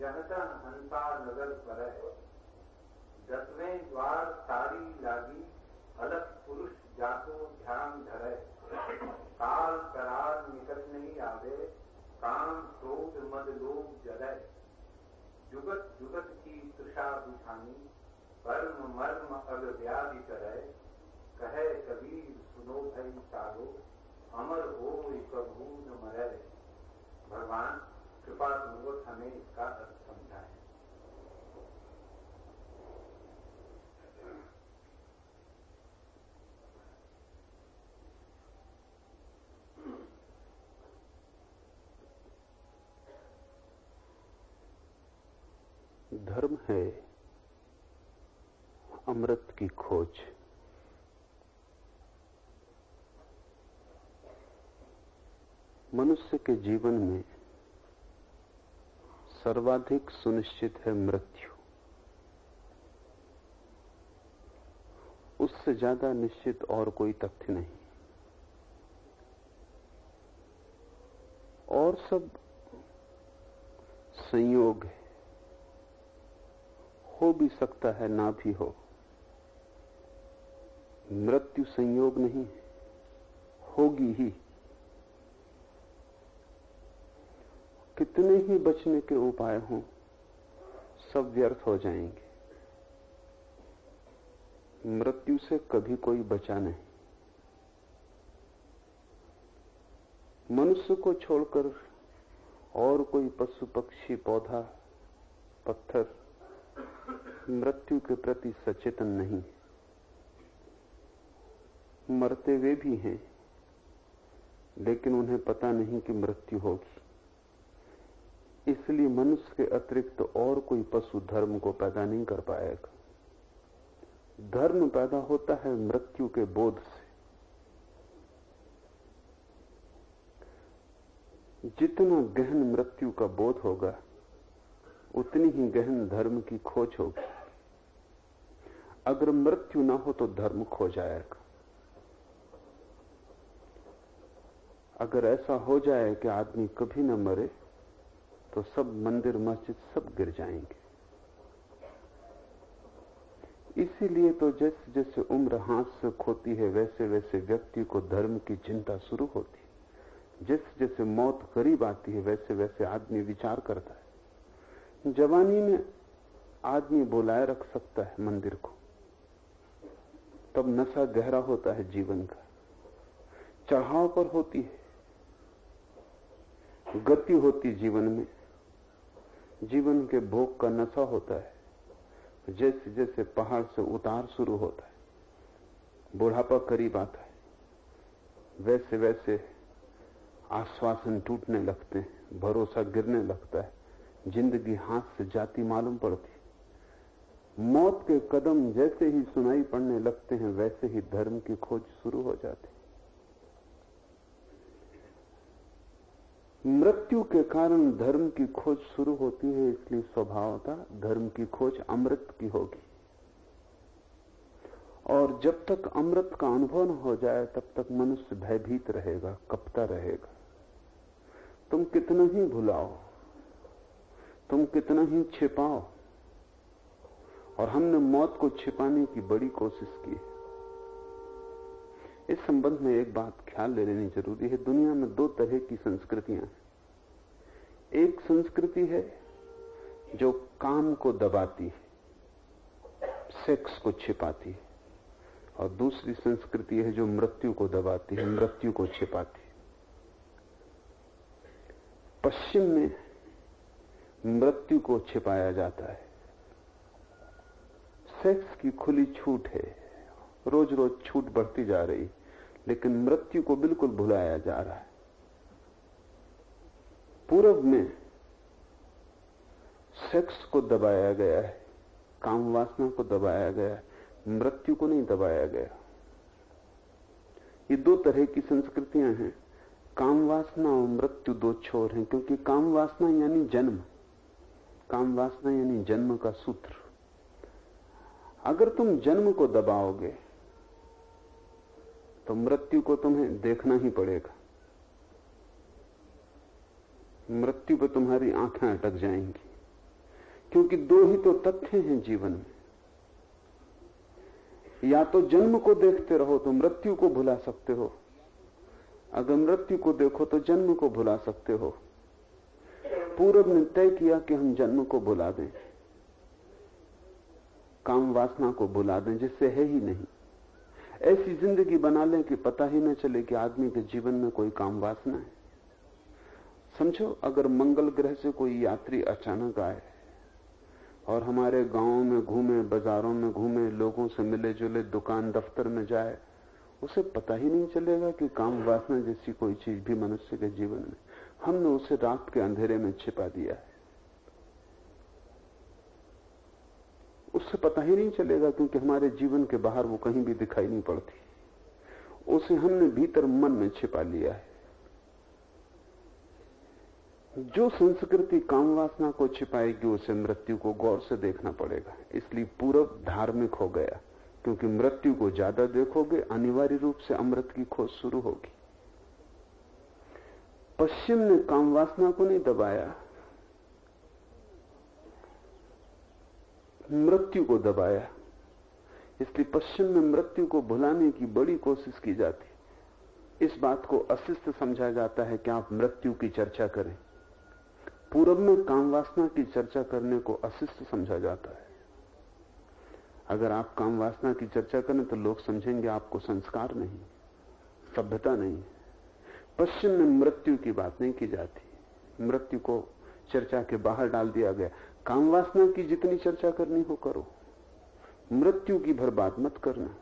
जहतन हंसा नगर पर दसवें द्वार तारी लागी, अलग पुरुष जातो ध्यान धरे काल करार निकट नहीं आवे, काम क्रोध मद लोग जले जुगत जुगत की तृषा बुझानी कर्म मर्म अग व्याधि करे कहे कबीर, सुनो भई चालो, अमर हो कभू न मरे भगवान कृपा पूर्वक हमें इसका अर्थ समझाए धर्म है अमृत की खोज। मनुष्य के जीवन में सर्वाधिक सुनिश्चित है मृत्यु। उससे ज़्यादा निश्चित और कोई तथ्य नहीं। और सब संयोग है। हो भी सकता है, ना भी हो। मृत्यु संयोग नहीं होगी ही। कितने ही बचने के उपाय हों, सब व्यर्थ हो जाएँगे। मृत्यु से कभी कोई बचा नहीं। मनुष्य को छोड़कर और कोई पशु पक्षी, पौधा, पत्थर मृत्यु के प्रति सचेतन नहीं मरते वे भी हैं, लेकिन उन्हें पता नहीं कि मृत्यु होगी। इसलिए मनुष्य के अतिरिक्त और कोई पशु धर्म को पैदा नहीं कर पाएगा। धर्म पैदा होता है मृत्यु के बोध से। जितना गहन मृत्यु का बोध होगा, उतनी ही गहन धर्म की खोज होगी। अगर मृत्यु ना हो तो धर्म खो जाएगा। अगर ऐसा हो जाए कि आदमी कभी ना मरे तो सब मंदिर मस्जिद सब गिर जाएँगे। इसीलिए तो जैसे जैसे उम्र हाथ से खोती है, वैसे वैसे व्यक्ति को धर्म की चिंता शुरू होती है। जैसे जैसे मौत करीब आती है, वैसे वैसे आदमी विचार करता है। जवानी में आदमी बुलाए रख सकता है मंदिर को। तब नशा गहरा होता है जीवन का। चढ़ाव पर होती है। गति होती जीवन में। जीवन के भोग का नशा होता है। जैसे जैसे पहाड़ से उतार शुरू होता है, बुढ़ापा करीब आता है वैसे वैसे आश्वासन टूटने लगते हैं, भरोसा गिरने लगता है, ज़िंदगी हाथ से जाती मालूम पड़ती मौत के कदम जैसे ही सुनाई पड़ने लगते हैं, वैसे ही धर्म की खोज शुरू हो जाती मृत्यु के कारण धर्म की खोज शुरू होती है, इसलिए स्वभावता धर्म की खोज अमृत की होगी। और जब तक अमृत का अनुभव न हो जाए, तब तक मनुष्य भयभीत रहेगा, कपता रहेगा। तुम कितना ही भुलाओ, तुम कितना ही छिपाओ, और हमने मौत को छिपाने की बड़ी कोशिश की है। इस संबंध में एक बात ख्याल ले लेनी ज़रूरी है। दुनिया में दो तरह की संस्कृतियाँ हैं। एक संस्कृति है जो काम को दबाती है, सेक्स को छिपाती है, और दूसरी संस्कृति है जो मृत्यु को दबाती है, मृत्यु को छिपाती है। पश्चिम में मृत्यु को छिपाया जाता है। सेक्स की खुली छूट है रोज रोज छूट बढ़ती जा रही लेकिन मृत्यु को बिल्कुल भुलाया जा रहा है। पूर्व में सेक्स को दबाया गया है, काम वासना को दबाया गया है, मृत्यु को नहीं दबाया गया। ये दो तरह की संस्कृतियाँ हैं। काम वासना और मृत्यु दो छोर हैं, क्योंकि काम वासना यानी जन्म। काम वासना यानी जन्म का सूत्र। अगर तुम जन्म को दबाओगे तो मृत्यु को तुम्हें देखना ही पड़ेगा। मृत्यु पर तुम्हारी आँखें अटक जाएँगी। क्योंकि दो ही तो तथ्य हैं जीवन में। या तो जन्म को देखते रहो तो मृत्यु को भुला सकते हो। अगर मृत्यु को देखो तो जन्म को भुला सकते हो। पूर्व ने तय किया कि हम जन्म को भुला दें। काम वासना को भुला दें, जिससे है ही नहीं। ऐसी ज़िंदगी बना लें कि पता ही न चले कि आदमी के जीवन में कोई काम वासना है। समझो, अगर मंगल ग्रह से कोई यात्री अचानक आए और हमारे गाँवों में घूमे, बाजारों में घूमे, लोगों से मिले जुले दुकान दफ्तर में जाए, उसे पता ही नहीं चलेगा कि काम वासना जैसी कोई चीज़ भी मनुष्य के जीवन में। हमने उसे रात के अंधेरे में छिपा दिया है। उससे पता ही नहीं चलेगा क्योंकि हमारे जीवन के बाहर वो कहीं भी दिखाई नहीं पड़ती। उसे हमने भीतर मन में छिपा लिया है। जो संस्कृति काम वासना को छिपाएगी, उसे मृत्यु को गौर से देखना पड़ेगा। इसलिए पूरब धार्मिक हो गया, क्योंकि मृत्यु को ज़्यादा देखोगे, अनिवार्य रूप से अमृत की खोज शुरू होगी। पश्चिम ने काम वासना को नहीं दबाया। मृत्यु को दबाया। इसलिए पश्चिम में मृत्यु को भुलाने की बड़ी कोशिश की जाती इस बात को अशिष्ट समझा जाता है कि आप मृत्यु की चर्चा करें। पूर्व में काम वासना की चर्चा करने को अशिष्ट समझा जाता है। अगर आप काम वासना की चर्चा करें तो लोग समझेंगे आपको संस्कार नहीं, सभ्यता नहीं। पश्चिम में मृत्यु की बात नहीं की जाती। मृत्यु को चर्चा के बाहर डाल दिया गया। काम वासना की जितनी चर्चा करनी हो करो। मृत्यु की भर बात मत करना।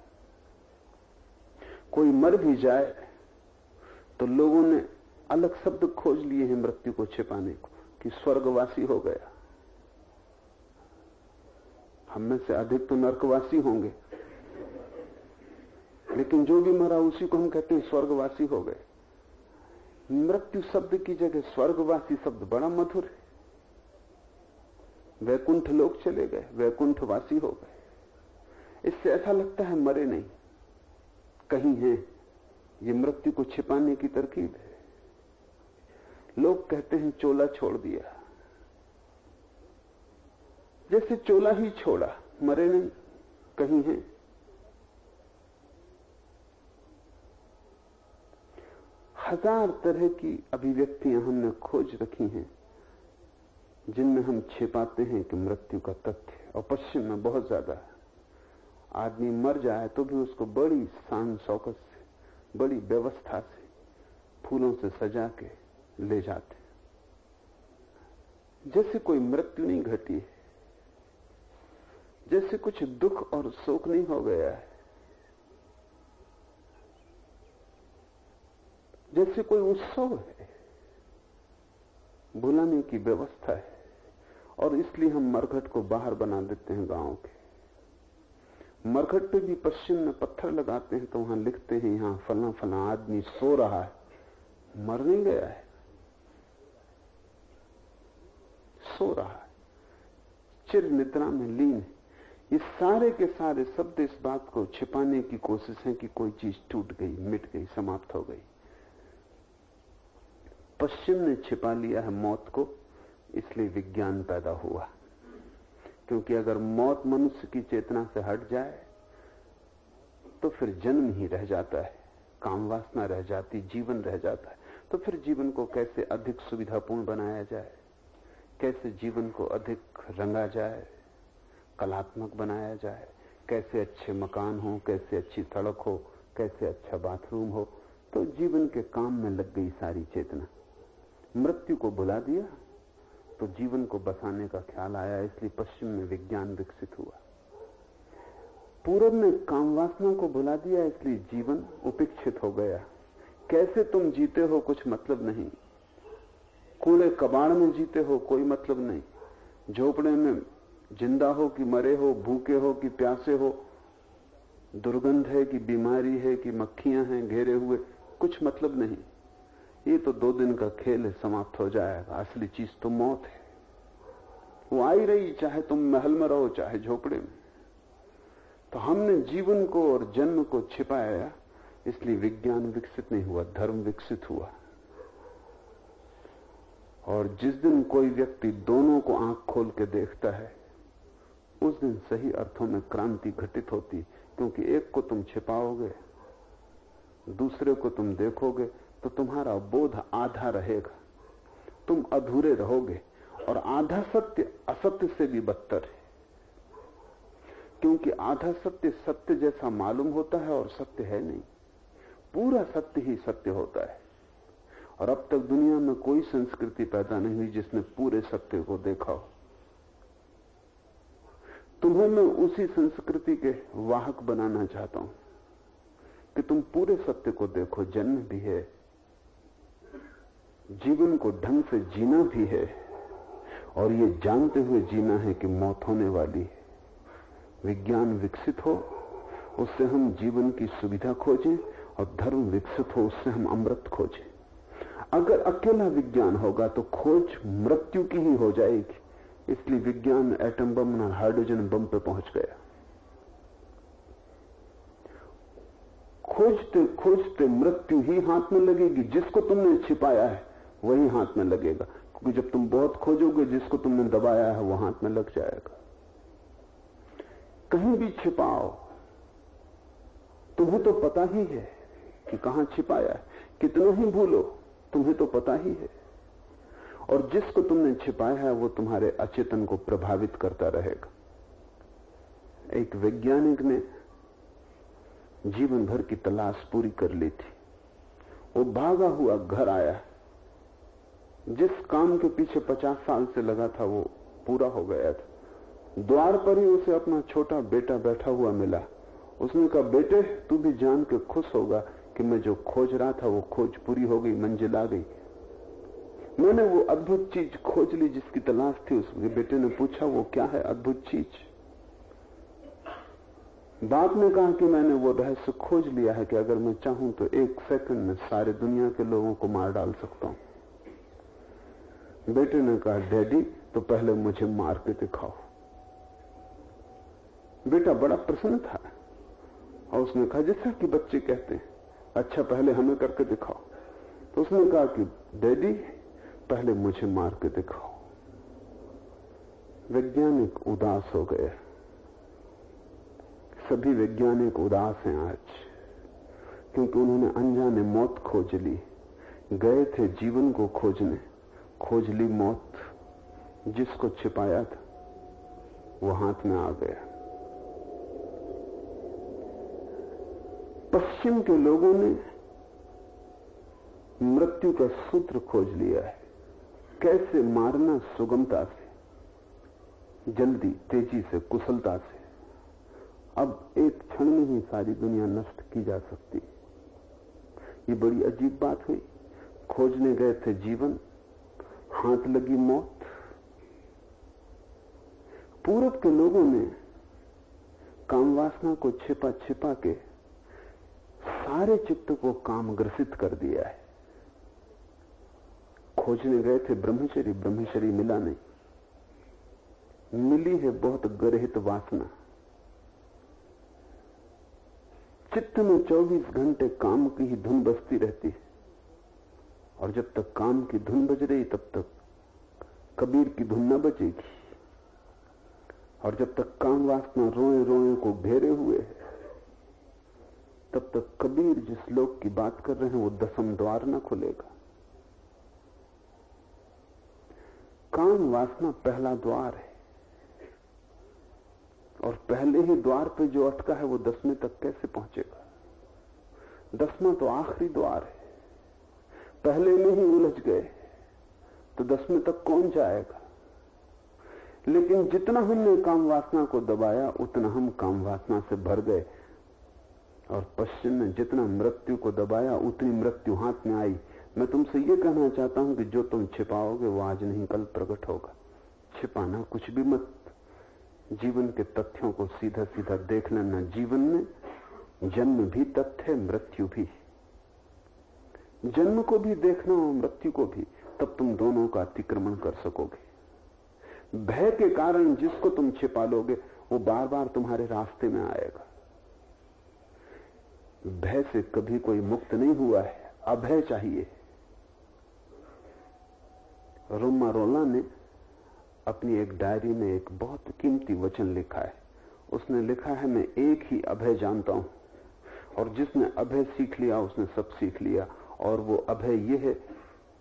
कोई मर भी जाए तो लोगों ने अलग शब्द खोज लिए हैं मृत्यु को छिपाने को, कि स्वर्गवासी हो गया। हम में से अधिक तो नरकवासी होंगे। लेकिन जो भी मरा, उसी को हम कहते हैं स्वर्गवासी हो गए। मृत्यु शब्द की जगह स्वर्गवासी शब्द बड़ा मधुर है। वैकुंठ लोग चले गए, वैकुंठवासी हो गए। इससे ऐसा लगता है मरे नहीं। कहीं है, ये मृत्यु को छिपाने की तरकीब है। लोग कहते हैं चोला छोड़ दिया। जैसे चोला ही छोड़ा, मरे नहीं, कहीं है। हज़ार तरह की अभिव्यक्तियाँ हमने खोज रखी हैं। जिनमें हम छिपाते हैं कि मृत्यु का तथ्य और पश्चिम में बहुत ज़्यादा है। आदमी मर जाए तो भी उसको बड़ी शान शौकत से, बड़ी व्यवस्था से फूलों से सजा के ले जाते जैसे कोई मृत्यु नहीं घटी है, जैसे कुछ दुख और शोक नहीं हो गया है, जैसे कोई उत्सव है, बुलाने की व्यवस्था है। और इसलिए हम मरघट को बाहर बना देते हैं गाँव के। मरघट पे भी पश्चिम में पत्थर लगाते हैं तो वहाँ लिखते हैं, यहाँ फला फला आदमी सो रहा है मर नहीं गया है। सो रहा है। चिर निद्रा में लीन ये सारे के सारे शब्द इस बात को छिपाने की कोशिश है कि कोई चीज़ टूट गई, मिट गई, समाप्त हो गई। पश्चिम ने छिपा लिया है मौत को। इसलिए विज्ञान पैदा हुआ। क्योंकि अगर मौत मनुष्य की चेतना से हट जाए तो फिर जन्म ही रह जाता है, काम वासना रह जाती, जीवन रह जाता है। तो फिर जीवन को कैसे अधिक सुविधापूर्ण बनाया जाए? कैसे जीवन को अधिक रंगा जाए? कलात्मक बनाया जाए? कैसे अच्छे मकान हो, कैसे अच्छी सड़क हो, कैसे अच्छा बाथरूम हो? तो जीवन के काम में लग गई सारी चेतना। मृत्यु को भुला दिया तो जीवन को बसाने का ख्याल आया, इसलिए पश्चिम में विज्ञान विकसित हुआ। पूर्व में कामवासना को भुला दिया, इसलिए जीवन उपेक्षित हो गया। कैसे तुम जीते हो कुछ मतलब नहीं। कूड़े कबाड़ में जीते हो कोई मतलब नहीं। झोपड़े में ज़िंदा हो कि मरे हो, भूखे हो कि प्यासे हो, दुर्गंध है कि बीमारी है कि मक्खियाँ हैं, घेरे हुए, कुछ मतलब नहीं। ये तो दो दिन का खेल है, समाप्त हो जाएगा। असली चीज़ तो मौत है। वो आई रही, चाहे तुम महल में रहो, चाहे झोपड़े में। तो हमने जीवन को और जन्म को छिपाया, इसलिए विज्ञान विकसित नहीं हुआ, धर्म विकसित हुआ। और जिस दिन कोई व्यक्ति दोनों को आँख खोल के देखता है, उस दिन सही अर्थों में क्रांति घटित होती, क्योंकि एक को तुम छिपाओगे, दूसरे को तुम देखोगे तो तुम्हारा बोध आधा रहेगा। तुम अधूरे रहोगे और आधा सत्य असत्य से भी बदतर है। क्योंकि आधा सत्य सत्य जैसा मालूम होता है और सत्य है नहीं। पूरा सत्य ही सत्य होता है। और अब तक दुनिया में कोई संस्कृति पैदा नहीं हुई जिसने पूरे सत्य को देखा हो। तुम्हें मैं उसी संस्कृति के वाहक बनाना चाहता हूँ कि तुम पूरे सत्य को देखो। जन्म भी है जीवन को ढंग से जीना भी है और ये जानते हुए जीना है कि मौत होने वाली है। विज्ञान विकसित हो, उससे हम जीवन की सुविधा खोजें और धर्म विकसित हो, उससे हम अमृत खोजें। अगर अकेला विज्ञान होगा तो खोज मृत्यु की ही हो जाएगी। इसलिए विज्ञान एटम बम और हाइड्रोजन बम पे पहुँच गया। खोजते खोजते मृत्यु ही हाथ में लगेगी, जिसको तुमने छिपाया है। वही हाथ में लगेगा। क्योंकि जब तुम बहुत खोजोगे, जिसको तुमने दबाया है, वो हाथ में लग जाएगा। कहीं भी छिपाओ, तुम्हें तो पता ही है कि कहाँ छिपाया है। कितना ही भूलो, तुम्हें तो पता ही है। और जिसको तुमने छिपाया है, वो तुम्हारे अचेतन को प्रभावित करता रहेगा। एक वैज्ञानिक ने जीवन भर की तलाश पूरी कर ली थी। वो भागा हुआ घर आया। जिस काम के पीछे पचास साल से लगा था, वो पूरा हो गया था। द्वार पर ही उसे अपना छोटा बेटा बैठा हुआ मिला। उसने कहा, बेटे, तू भी जान के खुश होगा कि मैं जो खोज रहा था, वो खोज पूरी हो गई, मंजिल आ गई। मैंने वो अद्भुत चीज़ खोज ली जिसकी तलाश थी। उसके बेटे ने पूछा, वो क्या है अद्भुत चीज़? बाप ने कहा कि मैंने वो रहस्य खोज लिया है कि अगर मैं चाहूँ तो एक सेकंड में सारे दुनिया के लोगों को मार डाल सकता हूँ। बेटे ने कहा, डैडी तो पहले मुझे मार के दिखाओ। बेटा बड़ा प्रसन्न था और उसने कहा, जैसा कि बच्चे कहते हैं अच्छा पहले हमें करके दिखाओ। तो उसने कहा कि, डैडी, पहले मुझे मार के दिखाओ। वैज्ञानिक उदास हो गए। सभी वैज्ञानिक उदास हैं आज, क्योंकि उन्होंने अनजाने मौत खोज ली, गए थे जीवन को खोजने। खोज ली मौत जिसको छिपाया था, वो हाथ में आ गया। पश्चिम के लोगों ने मृत्यु का सूत्र खोज लिया है। कैसे मारना सुगमता से, जल्दी तेज़ी से, कुशलता से। अब एक क्षण में ही सारी दुनिया नष्ट की जा सकती। ये बड़ी अजीब बात हुई। खोजने गए थे जीवन हाथ लगी मौत। पूरब के लोगों ने काम वासना को छिपा छिपा के सारे चित्त को काम ग्रसित कर दिया है। खोजने गए थे ब्रह्मचरी ब्रह्मचरी मिला नहीं। मिली है बहुत गर्हित वासना। चित्त में 24 घंटे काम की ही धुन बजती रहती है। और जब तक काम की धुन बज रही तब तक कबीर की धुन न बजेगी। और जब तक काम वासना रोए रोए को घेरे हुए तब तक कबीर जिस लोग की बात कर रहे हैं वो दसम द्वार न खुलेगा। काम वासना पहला द्वार है। और पहले ही द्वार पे जो अटका है वो दसवें तक कैसे पहुंचेगा? दसवां तो आखिरी द्वार है। पहले में ही उलझ गए। तो दसवें तक कौन जाएगा? लेकिन जितना हमने काम वासना को दबाया, उतना हम काम वासना से भर गए। और पश्चिम ने जितना मृत्यु को दबाया, उतनी मृत्यु हाथ में आई। मैं तुमसे ये कहना चाहता हूँ कि जो तुम छिपाओगे, वो आज नहीं, कल प्रकट होगा। छिपाना कुछ भी मत। जीवन के तथ्यों को सीधा सीधा देख लेना। जीवन में जन्म भी, तथ्य, मृत्यु भी। जन्म को भी देखना और मृत्यु को भी, तब तुम दोनों का अतिक्रमण कर सकोगे। भय के कारण जिसको तुम छिपा लोगे, वो बार बार तुम्हारे रास्ते में आएगा। भय से कभी कोई मुक्त नहीं हुआ है, अभय चाहिए। रोमा रोला ने अपनी एक डायरी में एक बहुत कीमती वचन लिखा है। उसने लिखा है, मैं एक ही अभय जानता हूँ, और जिसने अभय सीख लिया, उसने सब सीख लिया और वो अभय ये है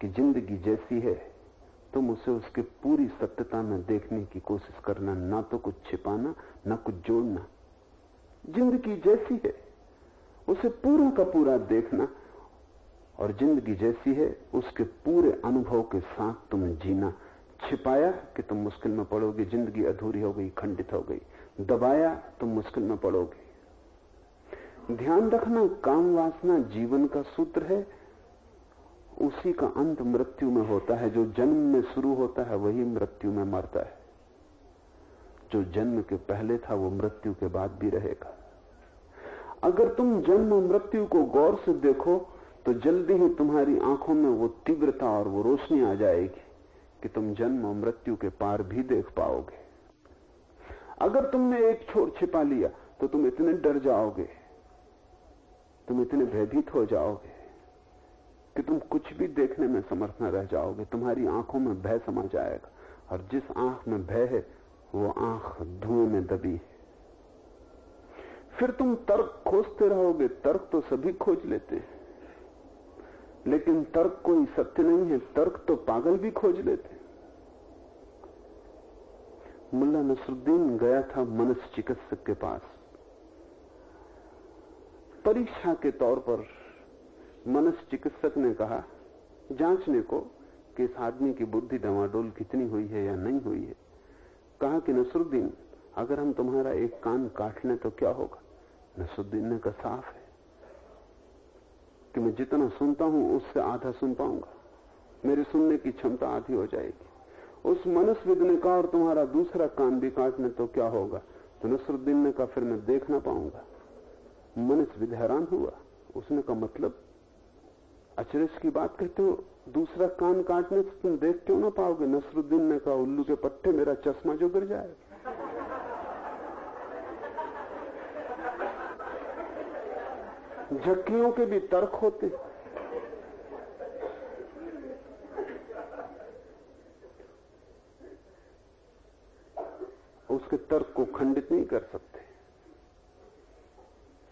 कि ज़िंदगी जैसी है, तुम उसे उसके पूरी सत्यता में देखने की कोशिश करना, ना तो कुछ छिपाना, ना कुछ जोड़ना। ज़िंदगी जैसी है, उसे पूरा का पूरा देखना, और ज़िंदगी जैसी है, उसके पूरे अनुभव के साथ तुम जीना। छिपाया कि तुम मुश्किल में पड़ोगे, ज़िंदगी अधूरी हो गई, खंडित हो गई। दबाया, तुम मुश्किल में पड़ोगे। ध्यान रखना, काम वासना, जीवन का सूत्र है उसी का अंत मृत्यु में होता है। जो जन्म में शुरू होता है, वही मृत्यु में मरता है। जो जन्म के पहले था, वो मृत्यु के बाद भी रहेगा। अगर तुम जन्म मृत्यु को गौर से देखो तो जल्दी ही तुम्हारी आँखों में वो तीव्रता और वो रोशनी आ जाएगी कि तुम जन्म और मृत्यु के पार भी देख पाओगे। अगर तुमने एक छोर छिपा लिया तो तुम इतने डर जाओगे। तुम इतने भयभीत हो जाओगे। कि तुम कुछ भी देखने में समर्थ न रह जाओगे, तुम्हारी आँखों में भय समा जाएगा। और जिस आँख में भय है, वो आँख धुएँ में दबी है। फिर तुम तर्क खोजते रहोगे, तर्क तो सभी खोज लेते हैं। लेकिन तर्क कोई सत्य नहीं है, तर्क तो पागल भी खोज लेते मुल्ला नसरुद्दीन गया था मनस चिकित्सक के पास। परीक्षा के तौर पर मनस चिकित्सक ने कहा, जांचने को कि इस आदमी की बुद्धि डवाडोल कितनी हुई है या नहीं हुई है। कहा कि नसरुद्दीन, अगर हम तुम्हारा एक कान काट लें तो क्या होगा? नसरुद्दीन ने कहा, साफ़ है। कि मैं जितना सुनता हूँ, उससे आधा सुन पाऊँगा। मेरी सुनने की क्षमता आधी हो जाएगी। उस मनस्विद ने कहा, और तुम्हारा दूसरा कान भी काटने तो क्या होगा? तो नसरुद्दीन ने कहा, फिर मैं देख ना पाऊँगा। मनस्विद हैरान हुआ। उसने कहा मतलब अचरज की बात कहते हो, दूसरा कान काटने से तुम देख क्यों ना पाओगे? नसरुद्दीन ने कहा, उल्लू के पट्टे मेरा चश्मा जो गिर जाए। झक्कियों के भी तर्क होते। उसके तर्क को खंडित नहीं कर सकते।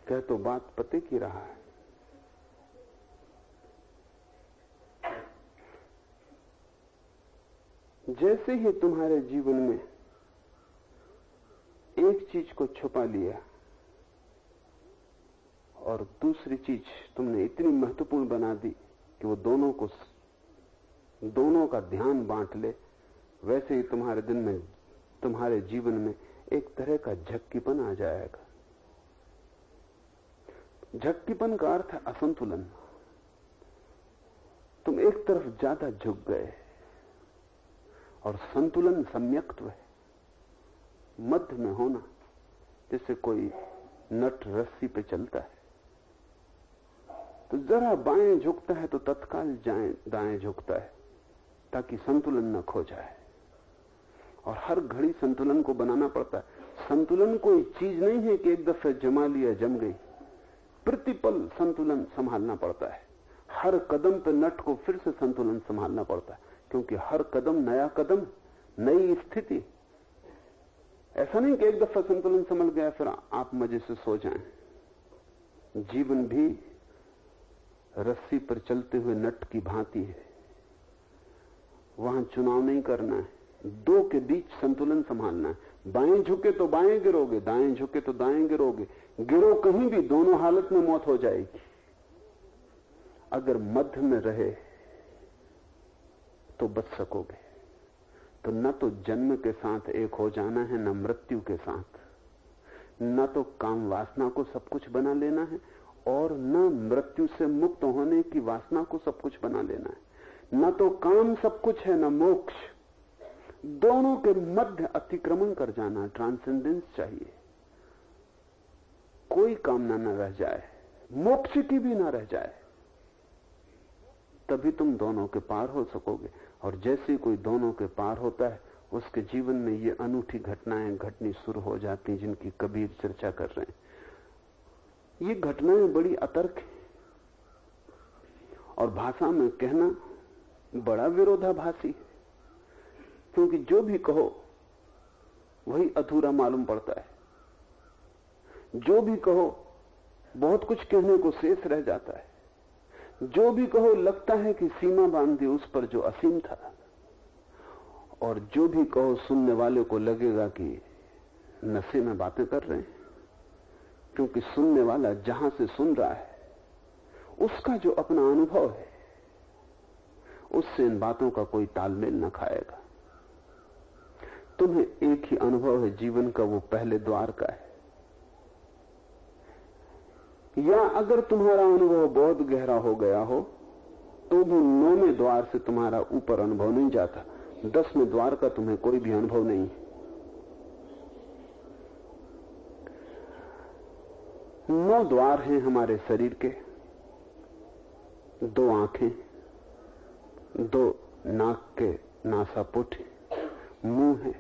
कह तो बात पते की रहा है। जैसे ही तुम्हारे जीवन में एक चीज़ को छुपा लिया और दूसरी चीज़ तुमने इतनी महत्वपूर्ण बना दी कि वो दोनों को दोनों का ध्यान बांट ले, वैसे ही तुम्हारे दिन में, तुम्हारे जीवन में एक तरह का झक्कीपन आ जाएगा। झक्कीपन का अर्थ है असंतुलन। तुम एक तरफ़ ज़्यादा झुक गए और संतुलन सम्यक्त्व है। मध्य में होना, जैसे कोई नट रस्सी पे चलता है। तो जरा बाएँ झुकता है तो तत्काल जाए, दाएँ झुकता है, ताकि संतुलन न खो जाए। और हर घड़ी संतुलन को बनाना पड़ता है। संतुलन कोई चीज़ नहीं है कि एक दफे जमा लिया, जम गई। प्रतिपल संतुलन संभालना पड़ता है। हर कदम पे नट को फिर से संतुलन संभालना पड़ता है। क्योंकि हर कदम नया कदम, नई स्थिति। ऐसा नहीं कि एक दफ़ा संतुलन संभल गया, फिर आप मज़े से सो जाएँ। जीवन भी रस्सी पर चलते हुए नट की भांति है। वहाँ चुनाव नहीं करना है। दो के बीच संतुलन संभालना है। बाएँ झुके तो बाएँ गिरोगे, दाएँ झुके तो दाएँ गिरोगे। गिरो कहीं भी, दोनों हालत में मौत हो जाएगी। अगर मध्य में रहे तो बच सकोगे। तो न तो जन्म के साथ एक हो जाना है, न मृत्यु के साथ। न तो काम वासना को सब कुछ बना लेना है और न मृत्यु से मुक्त होने की वासना को सब कुछ बना लेना है। न तो काम सब कुछ है, न मोक्ष। दोनों के मध्य अतिक्रमण कर जाना ट्रांसेंडेंस चाहिए। कोई कामना न रह जाए। मोक्ष की भी ना रह जाए। तभी तुम दोनों के पार हो सकोगे। और जैसे कोई दोनों के पार होता है, उसके जीवन में ये अनूठी घटनाएँ, घटनी शुरू हो जाती जिनकी कबीर चर्चा कर रहे हैं। ये घटनाएँ बड़ी अतर्क है। और भाषा में कहना बड़ा विरोधाभासी है। क्योंकि जो भी कहो, वही अधूरा मालूम पड़ता है। जो भी कहो, बहुत कुछ कहने को शेष रह जाता है। जो भी कहो, लगता है कि सीमा बांधी उस पर जो असीम था। और जो भी कहो, सुनने वाले को लगेगा कि नशे में बातें कर रहे हैं। क्योंकि सुनने वाला जहाँ से सुन रहा है, उसका जो अपना अनुभव है, उससे इन बातों का कोई तालमेल न खाएगा। तुम्हें एक ही अनुभव है, जीवन का वो पहले द्वार का है। या अगर तुम्हारा अनुभव बहुत गहरा हो गया हो तो भी नौवें द्वार से तुम्हारा ऊपर अनुभव नहीं जाता। दसवें द्वार का तुम्हें कोई भी अनुभव नहीं। नौ द्वार हैं हमारे शरीर के। दो आँखें, दो नाक के नासापुट मुँह है,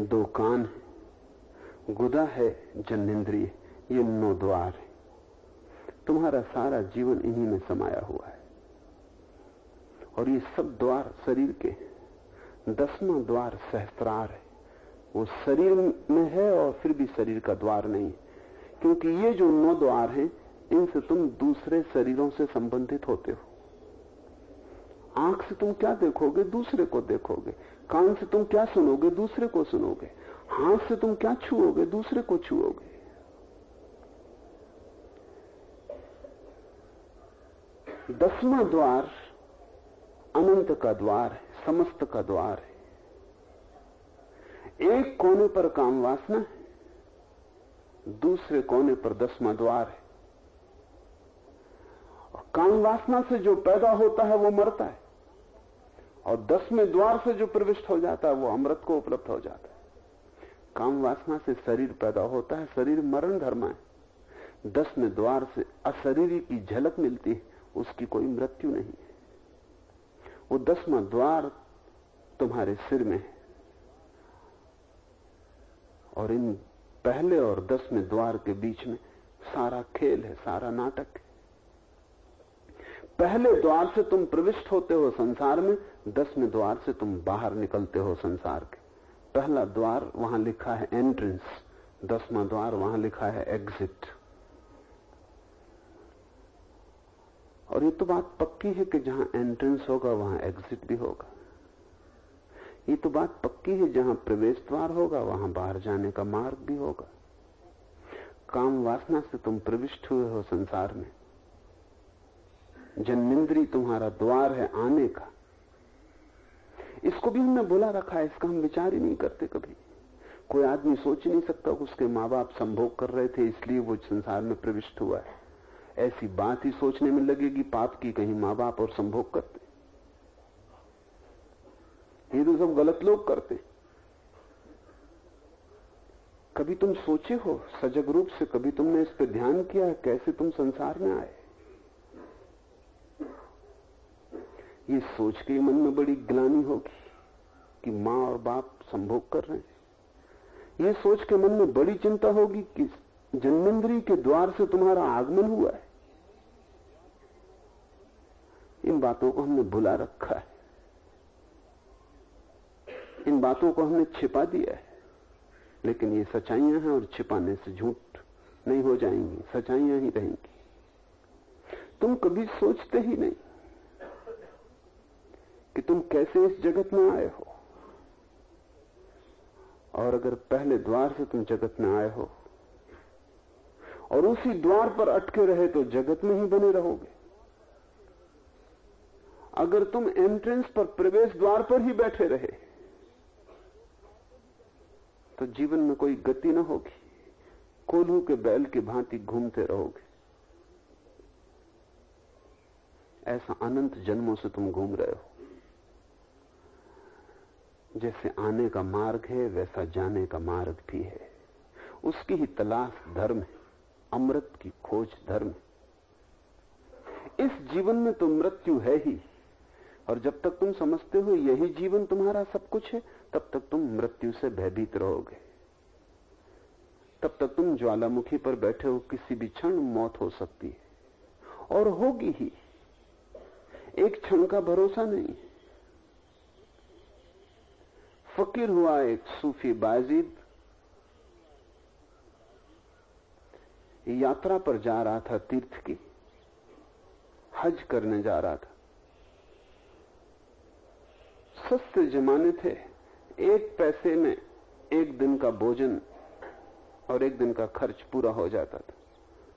दो कान है, गुदा है जन्नेन्द्रिय ये नौ द्वार है। तुम्हारा सारा जीवन इन्हीं में समाया हुआ है। और ये सब द्वार शरीर के दसवां द्वार सहस्त्रार है। वो शरीर में है और फिर भी शरीर का द्वार नहीं क्योंकि ये जो नौ द्वार हैं, इनसे तुम दूसरे शरीरों से संबंधित होते हो। आँख से तुम क्या देखोगे, दूसरे को देखोगे। कान से तुम क्या सुनोगे, दूसरे को सुनोगे। हाथ से तुम क्या छुओगे, दूसरे को छुओगे। दसवां द्वार अनंत का द्वार है, समस्त का द्वार है। एक कोने पर काम वासना है, दूसरे कोने पर दसवां द्वार है। और काम वासना से जो पैदा होता है, वो मरता है। और दसवें द्वार से जो प्रविष्ट हो जाता है, वो अमृत को उपलब्ध हो जाता है। काम वासना से शरीर पैदा होता है, शरीर मरण धर्म है। दसवें द्वार से अशरीरी की झलक मिलती है। उसकी कोई मृत्यु नहीं वो दसवां द्वार तुम्हारे सिर में है। और इन पहले और दसवें द्वार के बीच में सारा खेल है, सारा नाटक है। पहले द्वार से तुम प्रविष्ट होते हो संसार में, दसवें द्वार से तुम बाहर निकलते हो संसार के। पहला द्वार वहाँ लिखा है एंट्रेंस दसवां द्वार वहाँ लिखा है एग्जिट और ये तो बात पक्की है कि जहाँ एंट्रेंस होगा, वहाँ एग्जिट भी होगा। ये तो बात पक्की है, जहाँ प्रवेश द्वार होगा, वहाँ बाहर जाने का मार्ग भी होगा। काम वासना से तुम प्रविष्ट हुए हो संसार में। जन्मिंद्री तुम्हारा द्वार है आने का। इसको भी हमने बोला रखा है, इसका हम विचार ही नहीं करते कभी। कोई आदमी सोच नहीं सकता कि उसके माँ बाप संभोग कर रहे थे, इसलिए वो संसार में प्रविष्ट हुआ है। ऐसी बात ही सोचने में लगेगी, पाप की कहीं माँ बाप और संभोग करते। ये तो सब गलत लोग करते। कभी तुम सोचे हो, सजग रूप से कभी तुमने इस पर ध्यान किया कैसे तुम संसार में आए? ये सोच के मन में बड़ी ग्लानी होगी कि माँ और बाप संभोग कर रहे हैं। ये सोच के मन में बड़ी चिंता होगी कि जन्मेंद्री के द्वार से तुम्हारा आगमन हुआ है। इन बातों को हमने भुला रखा है। इन बातों को हमने छिपा दिया है। लेकिन ये सच्चाइयाँ हैं और छिपाने से झूठ नहीं हो जाएँगी, सच्चाइयाँ ही रहेंगी। तुम कभी सोचते ही नहीं कि तुम कैसे इस जगत में आए हो। और अगर पहले द्वार से तुम जगत में आए हो और उसी द्वार पर अटके रहे तो जगत में ही बने रहोगे। अगर तुम एंट्रेंस पर प्रवेश द्वार पर ही बैठे रहे तो जीवन में कोई गति ना होगी। कोल्हू के बैल की भांति घूमते रहोगे। ऐसा अनंत जन्मों से तुम घूम रहे हो। जैसे आने का मार्ग है, वैसा जाने का मार्ग भी है। उसकी ही तलाश धर्म है, अमृत की खोज धर्म है। इस जीवन में तो मृत्यु है ही। और जब तक तुम समझते हो यही जीवन तुम्हारा सब कुछ है, तब तक तुम मृत्यु से भयभीत रहोगे। तब तक तुम ज्वालामुखी पर बैठे हो, किसी भी क्षण मौत हो सकती है। और होगी ही। एक क्षण का भरोसा नहीं। फकीर हुआ एक सूफी बाजीद। यात्रा पर जा रहा था तीर्थ की। हज करने जा रहा था। सस्ते जमाने थे। एक पैसे में एक दिन का भोजन और एक दिन का खर्च पूरा हो जाता था।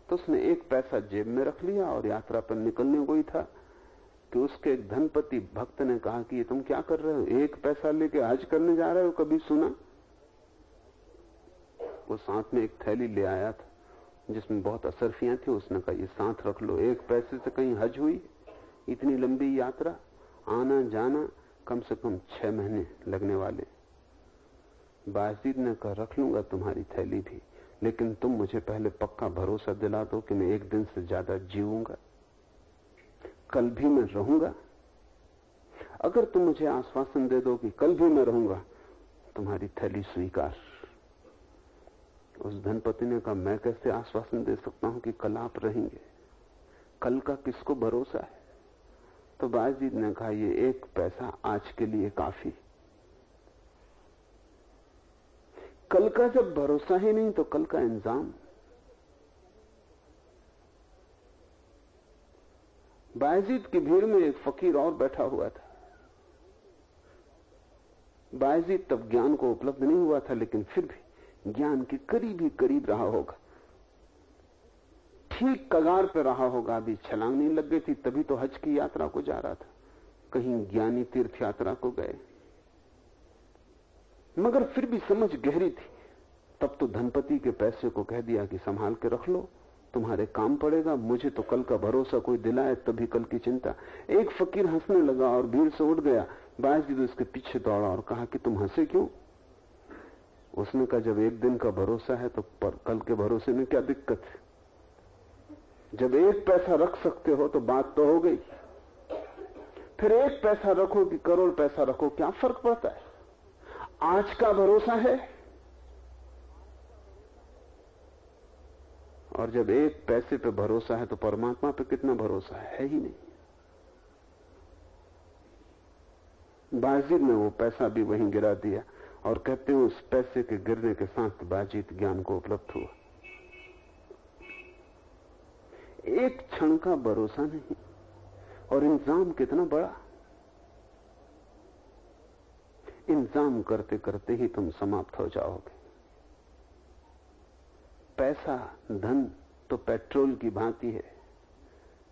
तो उसने एक पैसा जेब में रख लिया और यात्रा पर निकलने को ही था कि उसके एक धनपति भक्त ने कहा कि ये तुम क्या कर रहे हो? एक पैसा लेके हज करने जा रहे हो? कभी सुना? वो साथ में एक थैली ले आया था, जिसमें बहुत असरफियाँ थी। उसने कहा, ये साथ रख लो। एक पैसे से कहीं हज हुई? इतनी लंबी यात्रा? आना जाना कम से कम छह महीने लगने वाले। बाजीद ने कहा रख लूँगा तुम्हारी थैली भी, लेकिन तुम मुझे पहले पक्का भरोसा दिला दो कि मैं एक दिन से ज़्यादा जीऊँगा। कल भी मैं रहूँगा। अगर तुम मुझे आश्वासन दे दो कि कल भी मैं रहूँगा, तुम्हारी थैली स्वीकार। उस धनपति ने कहा, मैं कैसे आश्वासन दे सकता हूँ कि कल आप रहेंगे? कल का किसको भरोसा है? तो बाजीद ने कहा, ये एक पैसा आज के लिए काफ़ी कल का जब भरोसा ही नहीं तो कल का इंतज़ाम। बायजीद की भीड़ में एक फकीर और बैठा हुआ था। बायजीद तब ज्ञान को उपलब्ध नहीं हुआ था, लेकिन फिर भी ज्ञान के करीब ही करीब रहा होगा। ठीक कगार पे रहा होगा अभी छलांग नहीं लग गई थी, तभी तो हज की यात्रा को जा रहा था। कहीं ज्ञानी तीर्थ यात्रा को गए। मगर फिर भी समझ गहरी थी। तब तो धनपति के पैसे को कह दिया कि संभाल के रख लो, तुम्हारे काम पड़ेगा, मुझे तो कल का भरोसा कोई दिलाए, तभी कल की चिंता। एक फकीर हंसने लगा और भीड़ से उठ गया। बायस जी तो उसके पीछे दौड़ा और कहा कि तुम हंसे क्यों? उसने कहा, जब एक दिन का भरोसा है तो पर कल के भरोसे में क्या दिक्कत है? जब एक पैसा रख सकते हो तो बात तो हो गई। फिर एक पैसा रखो कि करोड़ पैसा रखो क्या फ़र्क पड़ता है? आज का भरोसा है? और जब एक पैसे पे भरोसा है तो परमात्मा पे कितना भरोसा है, है ही नहीं। बाजीद ने वो पैसा भी वहीं गिरा दिया और कहते हैं उस पैसे के गिरने के साथ बाजीत ज्ञान को उपलब्ध हुआ। एक क्षण का भरोसा नहीं। और इंतज़ाम कितना बड़ा। इंतज़ाम करते करते ही तुम समाप्त हो जाओगे। पैसा, धन तो पेट्रोल की भांति है।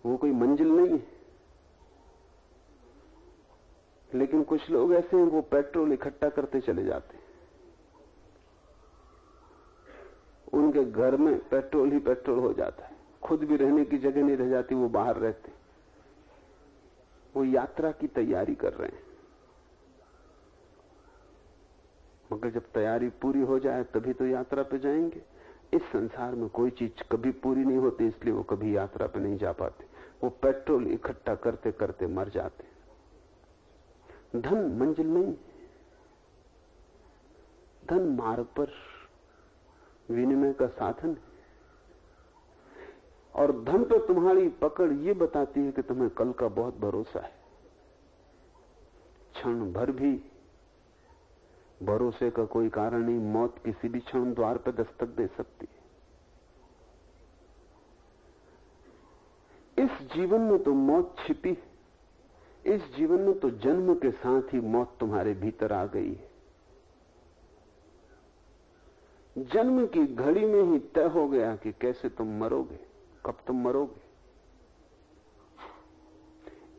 वो कोई मंजिल नहीं है। लेकिन कुछ लोग ऐसे हैं, वो पेट्रोल इकट्ठा करते चले जाते हैं। उनके घर में पेट्रोल ही पेट्रोल हो जाता है। खुद भी रहने की जगह नहीं रह जाती, वो बाहर रहते। वो यात्रा की तैयारी कर रहे हैं। मगर जब तैयारी पूरी हो जाए, तभी तो यात्रा पे जाएँगे। इस संसार में कोई चीज़ कभी पूरी नहीं होती, इसलिए वो कभी यात्रा पे नहीं जा पाते। वो पेट्रोल इकट्ठा करते करते मर जाते। धन मंजिल नहीं धन मार्ग पर विनिमय का साधन है। और धन पे तुम्हारी पकड़ ये बताती है कि तुम्हें कल का बहुत भरोसा है। क्षण भर भी भरोसे का कोई कारण नहीं, मौत किसी भी क्षण द्वार पर दस्तक दे सकती है। इस जीवन में तो मौत छिपी इस जीवन में तो जन्म के साथ ही मौत तुम्हारे भीतर आ गई है। जन्म की घड़ी में ही तय हो गया कि कैसे तुम मरोगे। कब तुम मरोगे?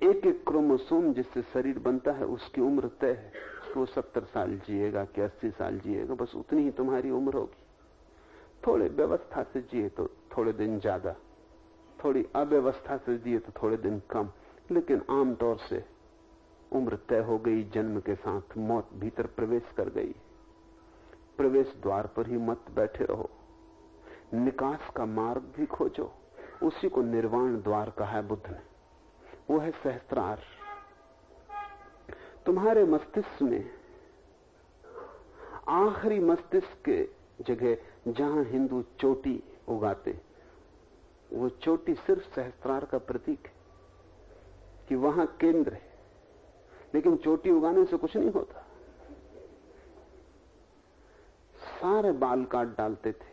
एक एक क्रोमोसोम जिससे शरीर बनता है, उसकी उम्र तय है। कि वो सत्तर साल जिएगा कि अस्सी साल जिएगा, बस उतनी ही तुम्हारी उम्र होगी। थोड़े व्यवस्था से जिए तो थोड़े दिन ज़्यादा। थोड़ी अव्यवस्था से जिए तो थोड़े दिन कम। लेकिन आमतौर से उम्र तय हो गई, जन्म के साथ मौत भीतर प्रवेश कर गई। प्रवेश द्वार पर ही मत बैठे रहो। निकास का मार्ग भी खोजो। उसी को निर्वाण द्वार कहा है बुद्ध ने। वो है सहस्त्रार तुम्हारे मस्तिष्क में आखिरी मस्तिष्क के जगह जहाँ हिंदू चोटी उगाते, वो चोटी सिर्फ़ सहस्त्रार का प्रतीक है कि वहाँ केंद्र है। लेकिन चोटी उगाने से कुछ नहीं होता। सारे बाल काट डालते थे।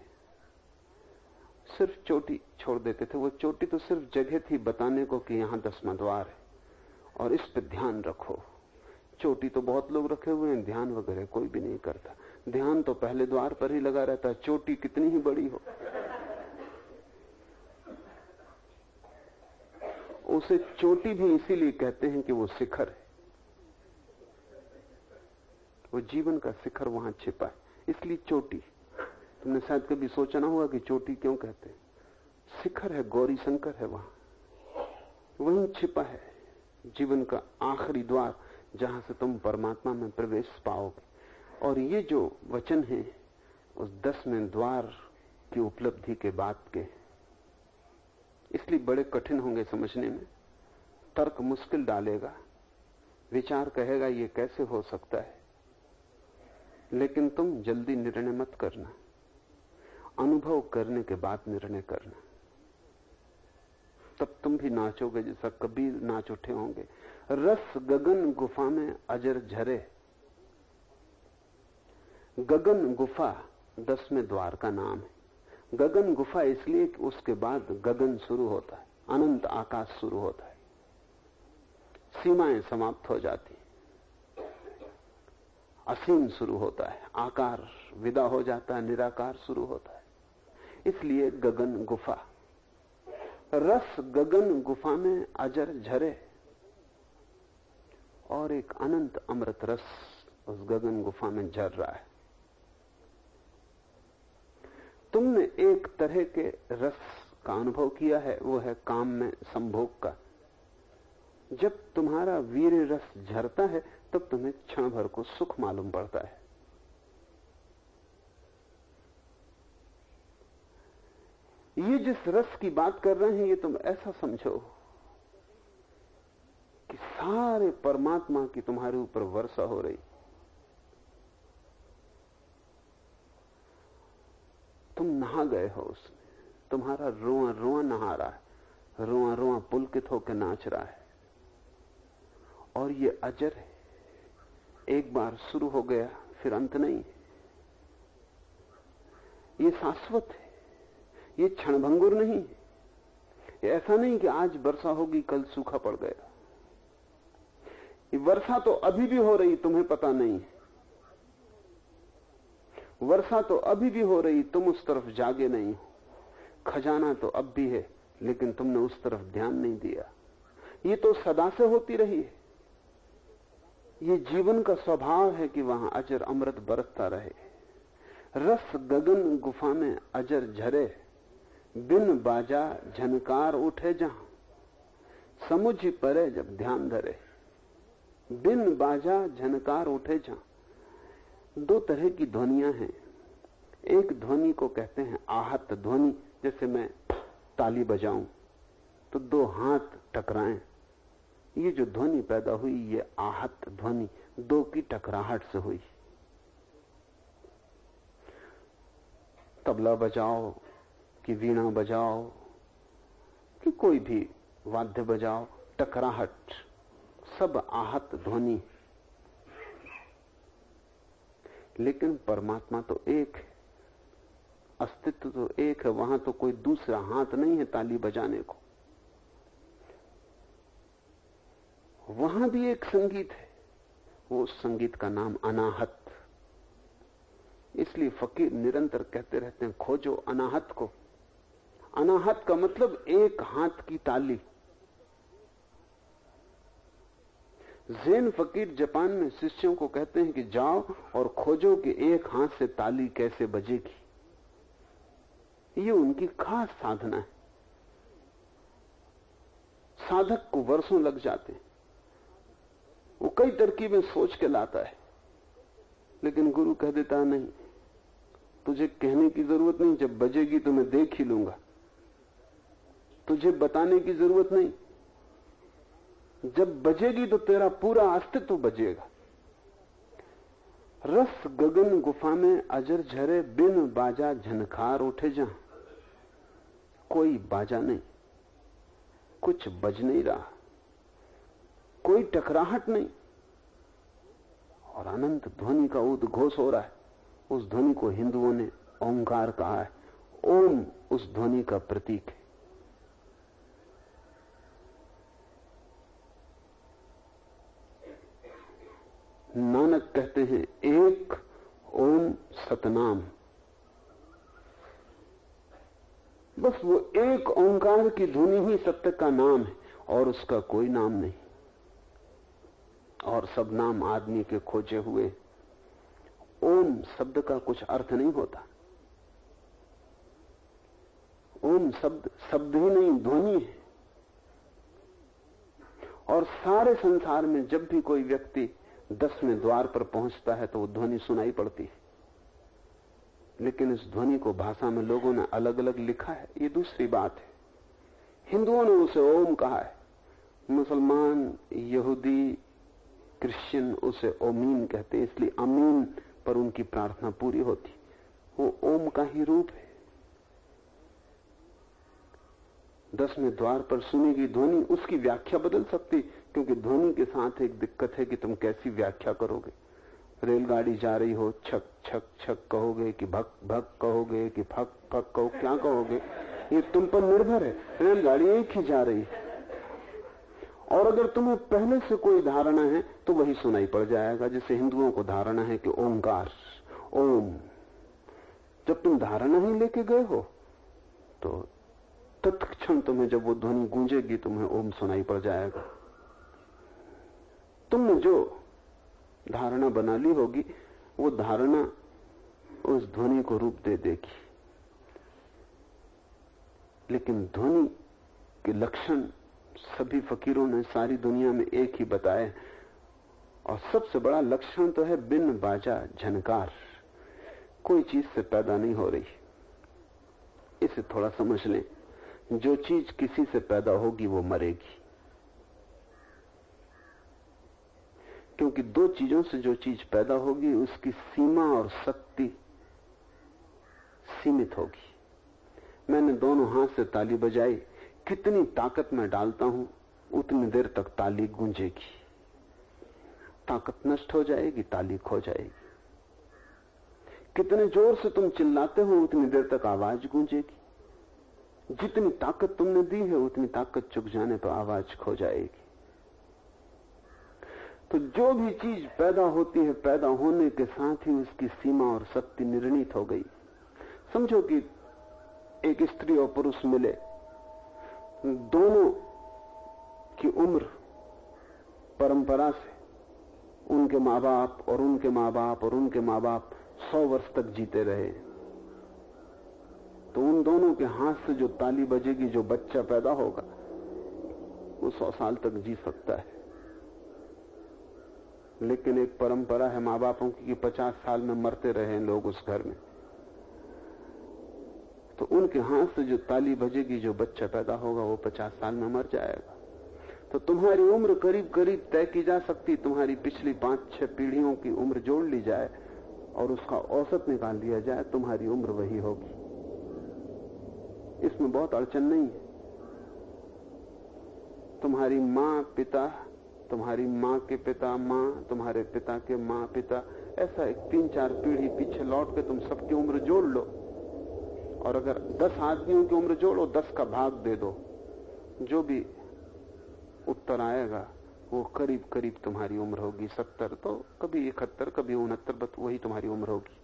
सिर्फ़ चोटी छोड़ देते थे। वो चोटी तो सिर्फ़ जगह थी बताने को कि यहाँ दसवां द्वार है। और इस पर ध्यान रखो। चोटी तो बहुत लोग रखे हुए हैं, ध्यान वगैरह कोई भी नहीं करता। ध्यान तो पहले द्वार पर ही लगा रहता है। चोटी कितनी ही बड़ी हो। उसे चोटी भी इसीलिए कहते हैं कि वो शिखर है। वो जीवन का शिखर वहाँ छिपा है। इसलिए चोटी तुमने शायद कभी सोचा ना होगा कि चोटी क्यों कहते हैं। शिखर है, गौरी शंकर है वहाँ। वहीं छिपा है जीवन का आखिरी द्वार जहाँ से तुम परमात्मा में प्रवेश पाओगे। और ये जो वचन है, उस दस में द्वार की उपलब्धि के बाद के इसलिए बड़े कठिन होंगे समझने में। तर्क मुश्किल डालेगा। विचार कहेगा, ये कैसे हो सकता है? लेकिन तुम जल्दी निर्णय मत करना। अनुभव करने के बाद निर्णय करना। तब तुम भी नाचोगे जैसा कभी नाच उठे होंगे। रस गगन गुफा में अजर झरे। गगन गुफा दसवें द्वार का नाम है। गगन गुफा इसलिए कि उसके बाद गगन शुरू होता है, अनंत आकाश शुरू होता है। सीमाएँ समाप्त हो जाती असीम शुरू होता है, आकार विदा हो जाता है, निराकार शुरू होता है। इसलिए गगन गुफा। रस गगन गुफा में अजर झरे। और एक अनंत अमृत रस उस गगन गुफा में झर रहा है। तुमने एक तरह के रस का अनुभव किया है, वो है काम में संभोग का। जब तुम्हारा वीर रस झरता है, तब तुम्हें क्षण भर को सुख मालूम पड़ता है। ये जिस रस की बात कर रहे हैं, ये तुम ऐसा समझो कि सारे परमात्मा की तुम्हारे ऊपर वर्षा हो रही। तुम नहा गए हो उसमें। तुम्हारा रोआ रोआ नहा रहा है। रोआ रोआ पुलकित होकर नाच रहा है। और ये अजर है। एक बार शुरू हो गया, फिर अंत नहीं। ये शाश्वत है। ये क्षणभंगुर नहीं है। ऐसा नहीं कि आज वर्षा होगी, कल सूखा पड़ गया। वर्षा तो अभी भी हो रही, तुम्हें पता नहीं वर्षा तो अभी भी हो रही, तुम उस तरफ़ जागे नहीं हो। खजाना तो अब भी है, लेकिन तुमने उस तरफ़ ध्यान नहीं दिया। ये तो सदा से होती रही है। ये जीवन का स्वभाव है कि वहाँ अजर अमृत बरसता रहे। रस गगन गुफा में अजर झरे। बिन बाजा झनकार उठे जहाँ। समुझ परे जब ध्यान धरे। बिन बाजा झनकार उठे जहाँ। दो तरह की ध्वनियाँ हैं। एक ध्वनि को कहते हैं आहत ध्वनि, जैसे मैं ताली बजाऊं तो दो हाथ टकराएँ। ये जो ध्वनि पैदा हुई, ये आहत ध्वनि, दो की टकराहट से हुई। तबला बजाओ कि वीणा बजाओ, कि कोई भी वाद्य बजाओ, टकराहट, सब आहत ध्वनि। लेकिन परमात्मा तो एक है, अस्तित्व तो एक है, वहाँ तो कोई दूसरा हाथ नहीं है ताली बजाने को। वहाँ भी एक संगीत है, वो उस संगीत का नाम अनाहत। इसलिए फकीर निरंतर कहते रहते हैं, खोजो अनाहत को। अनाहत का मतलब एक हाथ की ताली। जैन फकीर जापान में शिष्यों को कहते हैं कि जाओ और खोजो कि एक हाथ से ताली कैसे बजेगी। ये उनकी खास साधना है। साधक को वर्षों लग जाते हैं। वो कई तरकीबें सोच के लाता है। लेकिन गुरु कह देता नहीं, तुझे कहने की ज़रूरत नहीं, जब बजेगी तो मैं देख ही लूँगा। तुझे बताने की ज़रूरत नहीं। जब बजेगी तो तेरा पूरा अस्तित्व बजेगा। रस गगन गुफा में अजर झरे बिन बाजा झनखार उठे जा कोई बाजा नहीं, कुछ बज नहीं रहा। कोई टकराहट नहीं। और अनंत ध्वनि का उद्घोष हो रहा है। उस ध्वनि को हिंदुओं ने ओंकार कहा है। ओम उस ध्वनि का प्रतीक है। नानक कहते हैं, एक ओम सतनाम। बस वो एक ओंकार की ध्वनि ही सत्य का नाम है और उसका कोई नाम नहीं। और सब नाम आदमी के खोजे हुए ओम शब्द का कुछ अर्थ नहीं होता। ओम शब्द शब्द ही नहीं, ध्वनि है। और सारे संसार में जब भी कोई व्यक्ति दसवें द्वार पर पहुँचता है तो वो ध्वनि सुनाई पड़ती है। लेकिन इस ध्वनि को भाषा में लोगों ने अलग अलग लिखा है। ये दूसरी बात है। हिंदुओं ने उसे ओम कहा है। मुसलमान, यहूदी, क्रिश्चियन उसे ओमीन कहते इसलिए अमीन पर उनकी प्रार्थना पूरी होती। वो ओम का ही रूप है। दसवें द्वार पर सुनेगी ध्वनि, उसकी व्याख्या बदल सकती। क्योंकि ध्वनि के साथ एक दिक्कत है कि तुम कैसी व्याख्या करोगे? रेलगाड़ी जा रही हो, छक छक छक कहोगे कि भक भक कहोगे कि फक फक कहो, क्या कहोगे? ये तुम पर निर्भर है। रेलगाड़ी एक ही जा रही है। और अगर तुम्हें पहले से कोई धारणा है तो वही सुनाई पड़ जाएगा जैसे हिंदुओं को धारणा है कि ओंकार, ओम। जब तुम धारणा ही लेके गए हो तो तत्क्षण तुम्हें जब वो ध्वनि गूंजेगी, तुम्हें ओम सुनाई पड़ जाएगा। तुमने जो धारणा बना ली होगी, वो धारणा उस ध्वनि को रूप दे देगी। लेकिन ध्वनि के लक्षण सभी फकीरों ने सारी दुनिया में एक ही बताए और सबसे बड़ा लक्षण तो है बिन बाजा झनकार। कोई चीज़ से पैदा नहीं हो रही। इसे थोड़ा समझ लें। जो चीज़ किसी से पैदा होगी, वो मरेगी। क्योंकि दो चीज़ों से जो चीज़ पैदा होगी, उसकी सीमा और शक्ति सीमित होगी। मैंने दोनों हाथ से ताली बजाई, कितनी ताकत मैं डालता हूँ, उतनी देर तक ताली गूंजेगी। ताकत नष्ट हो जाएगी, ताली खो जाएगी। कितने ज़ोर से तुम चिल्लाते हो, उतनी देर तक आवाज़ गूंजेगी। जितनी ताकत तुमने दी है, उतनी ताकत चुक जाने पर आवाज़ खो जाएगी। तो जो भी चीज़ पैदा होती है, पैदा होने के साथ ही उसकी सीमा और शक्ति निर्णित हो गई। समझो कि एक स्त्री और पुरुष मिले। दोनों की उम्र परंपरा से उनके माँ बाप और उनके माँ बाप और उनके माँ बाप सौ वर्ष तक जीते रहे। तो उन दोनों के हाथ से जो ताली बजेगी, जो बच्चा पैदा होगा, वो सौ साल तक जी सकता है। लेकिन एक परंपरा है माँ बापों की कि पचास साल में मरते रहे लोग उस घर में। तो उनके हाथ से जो ताली बजेगी, जो बच्चा पैदा होगा, वो पचास साल में मर जाएगा। तो तुम्हारी उम्र करीब करीब तय की जा सकती, तुम्हारी पिछली पाँच छह पीढ़ियों की उम्र जोड़ ली जाए और उसका औसत निकाल दिया जाए, तुम्हारी उम्र वही होगी। इसमें बहुत अड़चन नहीं है। तुम्हारी माँ पिता तुम्हारी माँ के पिता, माँ, तुम्हारे पिता के माँ पिता, ऐसा एक तीन चार पीढ़ी पीछे लौट के तुम सबकी उम्र जोड़ लो। और अगर दस आदमियों की उम्र जोड़ो, दस का भाग दे दो। जो भी उत्तर आएगा, वो करीब करीब तुम्हारी उम्र होगी सत्तर। तो कभी इकहत्तर, कभी उनहत्तर, बस वही तुम्हारी उम्र होगी।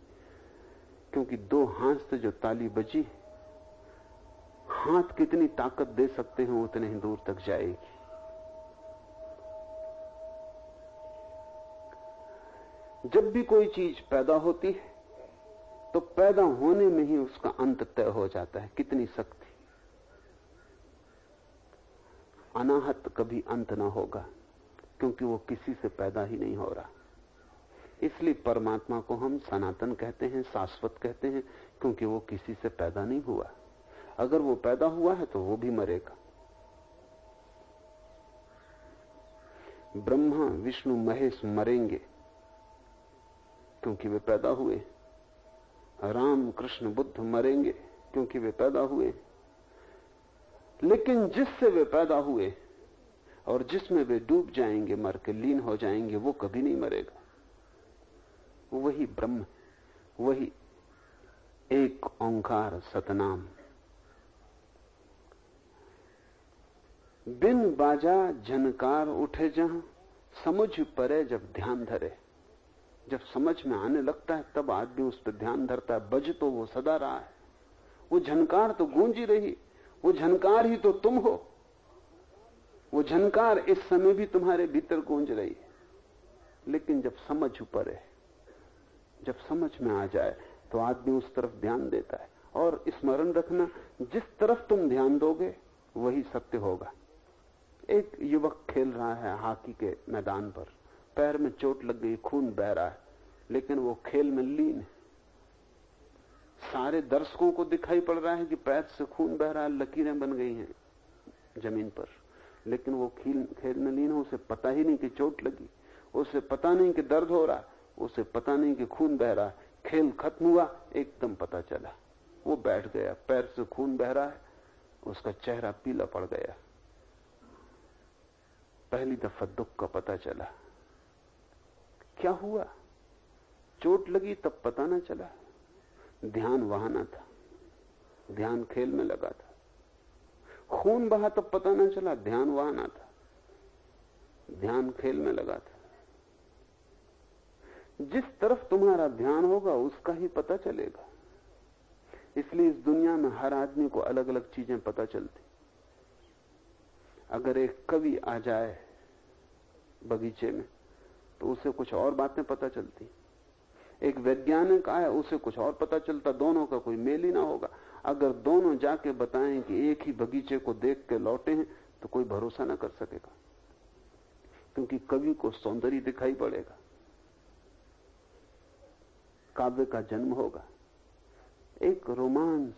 क्योंकि दो हाथ से जो ताली बजी, हाथ कितनी ताकत दे सकते हैं उतने ही दूर तक जाएगी। जब भी कोई चीज़ पैदा होती है तो पैदा होने में ही उसका अंत तय हो जाता है, कितनी शक्ति। अनाहत कभी अंत ना होगा, क्योंकि वो किसी से पैदा ही नहीं हो रहा। इसलिए परमात्मा को हम सनातन कहते हैं, शाश्वत कहते हैं, क्योंकि वो किसी से पैदा नहीं हुआ। अगर वो पैदा हुआ है तो वो भी मरेगा। ब्रह्मा, विष्णु, महेश मरेंगे। क्योंकि वे पैदा हुए। राम, कृष्ण, बुद्ध मरेंगे क्योंकि वे पैदा हुए। लेकिन जिससे वे पैदा हुए और जिसमें वे डूब जाएँगे, मर के लीन हो जाएँगे, वो कभी नहीं मरेगा। वही ब्रह्म, वही एक ओंकार सतनाम। बिन बाजा झनकार उठे जहाँ, समुझ परे जब ध्यान धरे। जब समझ में आने लगता है, तब आदमी उस पर ध्यान धरता है। बज तो वो सदा रहा है। वो झनकार तो गूंजी रही। वो झनकार ही तो तुम हो। वो झनकार इस समय भी तुम्हारे भीतर गूंज रही है। लेकिन जब समझ ऊपर है, जब समझ में आ जाए तो आदमी उस तरफ़ ध्यान देता है। और स्मरण रखना, जिस तरफ़ तुम ध्यान दोगे, वही सत्य होगा। एक युवक खेल रहा है हॉकी के मैदान पर। पैर में चोट लग गई, खून बह रहा है, लेकिन वो खेल में लीन है। सारे दर्शकों को दिखाई पड़ रहा है कि पैर से खून बह रहा है, लकीरें बन गई हैं ज़मीन पर। लेकिन वो खेल खेल में लीन है, उसे पता ही नहीं कि चोट लगी, उसे पता नहीं कि दर्द हो रहा, उसे पता नहीं कि खून बह रहा खेल खत्म हुआ, एकदम पता चला। वो बैठ गया, पैर से खून बह रहा है, उसका चेहरा पीला पड़ गया। पहली दफ़ा दुख का पता चला। क्या हुआ? चोट लगी तब पता ना चला। ध्यान वहाँ ना था। ध्यान खेल में लगा था। खून बहा तब पता ना चला, ध्यान वहाँ ना था। ध्यान खेल में लगा था। जिस तरफ़ तुम्हारा ध्यान होगा, उसका ही पता चलेगा। इसलिए इस दुनिया में हर आदमी को अलग अलग चीज़ें पता चलती। अगर एक कवि आ जाए बगीचे में तो उसे कुछ और बातें पता चलती। एक वैज्ञानिक आए उसे कुछ और पता चलता, दोनों का कोई मेल ही ना होगा। अगर दोनों जाके बताएँ कि एक ही बगीचे को देख के लौटे हैं तो कोई भरोसा ना कर सकेगा। क्योंकि कवि को सौंदर्य दिखाई पड़ेगा। काव्य का जन्म होगा। एक रोमांस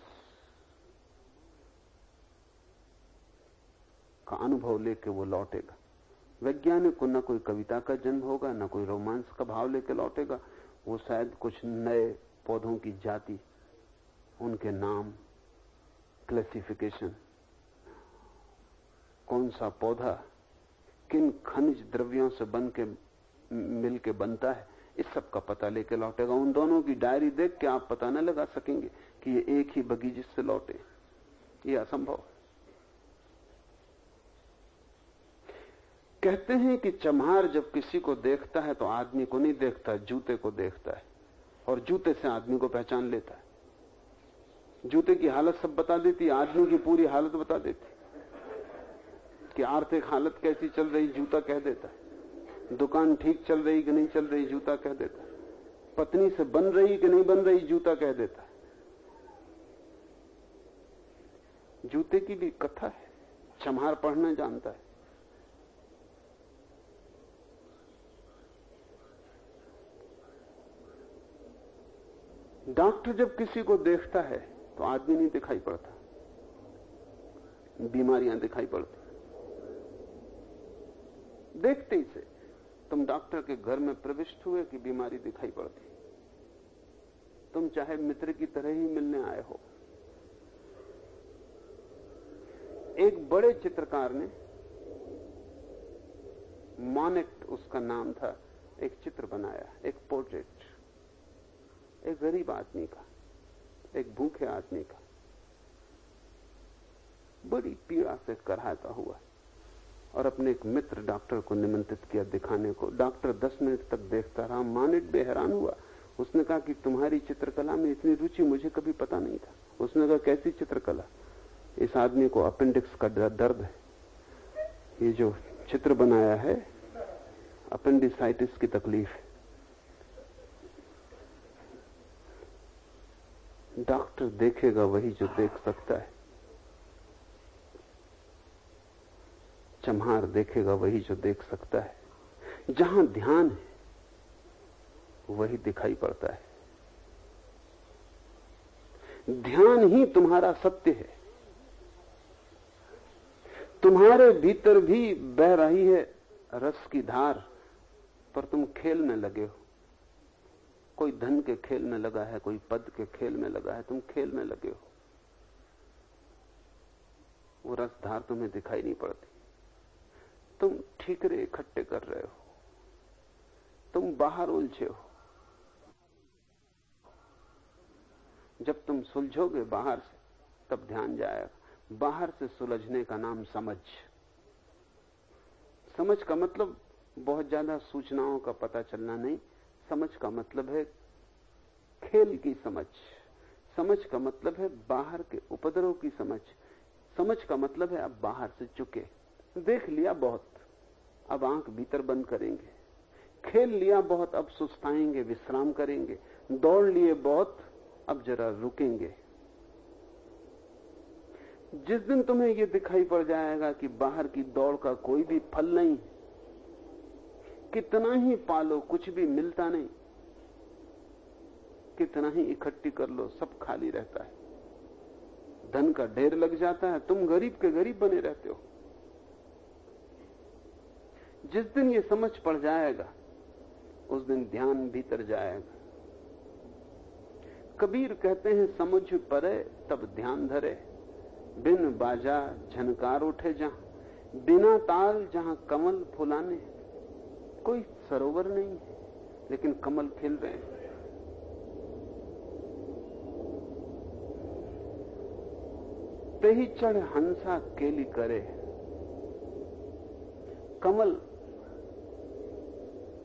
का अनुभव लेके वो लौटेगा। वैज्ञानिक को न कोई कविता का जन्म होगा, न कोई रोमांस का भाव लेके लौटेगा। वो शायद कुछ नए पौधों की जाति, उनके नाम क्लासिफिकेशन कौन सा पौधा किन खनिज द्रव्यों से बन के, मिल के बनता है, इस सब का पता लेके लौटेगा। उन दोनों की डायरी देख के आप पता न लगा सकेंगे कि ये एक ही बगीचे से लौटे। ये असंभव कहते हैं कि चम्हार जब किसी को देखता है तो आदमी को नहीं देखता, जूते को देखता है और जूते से आदमी को पहचान लेता है। जूते की हालत सब बता देती, आदमी की पूरी हालत बता देती कि आर्थिक हालत कैसी चल रही, जूता कह देता। है दुकान ठीक चल रही कि नहीं चल रही, जूता कह देता। है पत्नी से बन रही कि नहीं बन रही, जूता कह देता। है जूते की भी कथा है, चम्हार पढ़ना जानता है। डॉक्टर जब किसी को देखता है तो आदमी नहीं दिखाई पड़ता। बीमारियाँ दिखाई पड़ती देखते ही से तुम डॉक्टर के घर में प्रविष्ट हुए कि बीमारी दिखाई पड़ती तुम चाहे मित्र की तरह ही मिलने आए हो। एक बड़े चित्रकार ने मॉनेट उसका नाम था, एक चित्र बनाया, एक पोर्ट्रेट। एक गरीब आदमी का, एक भूखे आदमी का। बड़ी पीड़ा से कराता हुआ और अपने एक मित्र डॉक्टर को निमंत्रित किया दिखाने को। डॉक्टर दस मिनट तक देखता रहा, मानिट बेहरान हुआ। उसने कहा कि तुम्हारी चित्रकला में इतनी रुचि मुझे कभी पता नहीं था। उसने कहा, कैसी चित्रकला? इस आदमी को अपेंडिक्स का दर्द है। ये जो चित्र बनाया है, अपेंडिसाइटिस की तकलीफ़ है। डॉक्टर देखेगा वही जो देख सकता है। चम्हार देखेगा वही जो देख सकता है। जहाँ ध्यान है, वही दिखाई पड़ता है। ध्यान ही तुम्हारा सत्य है। तुम्हारे भीतर भी बह रही है रस की धार, पर तुम खेलने लगे हो। कोई धन के खेल में लगा है, कोई पद के खेल में लगा है, तुम खेल में लगे हो। वो रसधार तुम्हें दिखाई नहीं पड़ती। तुम ठीकरे इकट्ठे कर रहे हो। तुम बाहर उलझे हो। जब तुम सुलझोगे बाहर से, तब ध्यान जाएगा। बाहर से सुलझने का नाम समझ। समझ का मतलब बहुत ज़्यादा सूचनाओं का पता चलना नहीं समझ का मतलब है खेल की समझ। समझ का मतलब है बाहर के उपद्रव की समझ। समझ का मतलब है अब बाहर से चुके। देख लिया बहुत, अब आँख भीतर बंद करेंगे। खेल लिया बहुत, अब सुस्ताएँगे, विश्राम करेंगे। दौड़ लिए बहुत, अब जरा रुकेंगे। जिस दिन तुम्हें यह दिखाई पड़ जाएगा कि बाहर की दौड़ का कोई भी फल नहीं कितना ही पालो, कुछ भी मिलता नहीं। कितना ही इकट्ठी कर लो, सब खाली रहता है। धन का ढेर लग जाता है, तुम गरीब के गरीब बने रहते हो। जिस दिन ये समझ पड़ जाएगा, उस दिन ध्यान भीतर जाएगा। कबीर कहते हैं, समझ परे, तब ध्यान धरे। बिन बाजा झनकार उठे जहाँ, बिना ताल जहाँ कमल फुलाने। कोई सरोवर नहीं है, लेकिन कमल खिल रहे हैं। ते ही चढ़ हंसा केली करे कमल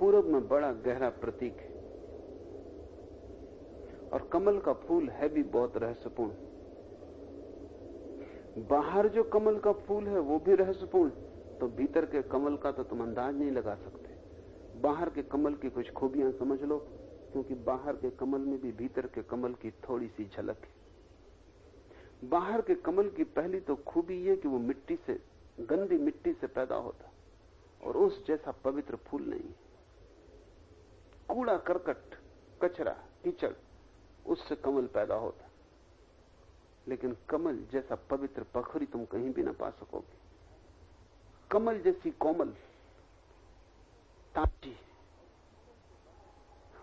पूरब में बड़ा गहरा प्रतीक है। और कमल का फूल है भी बहुत रहस्यपूर्ण। बाहर जो कमल का फूल है, वो भी रहस्यपूर्ण। तो भीतर के कमल का तो तुम अंदाज नहीं लगा सकते। बाहर के कमल की कुछ खूबियाँ समझ लो, क्योंकि बाहर के कमल में भी भीतर के कमल की थोड़ी सी झलक है। बाहर के कमल की पहली तो खूबी यह कि वो मिट्टी से, गंदी मिट्टी से पैदा होता, और उस जैसा पवित्र फूल नहीं। कूड़ा करकट, कचरा, कीचड़, उससे कमल पैदा होता। लेकिन कमल जैसा पवित्र पखरी तुम कहीं भी ना पा सकोगे। कमल जैसी कोमल ताजी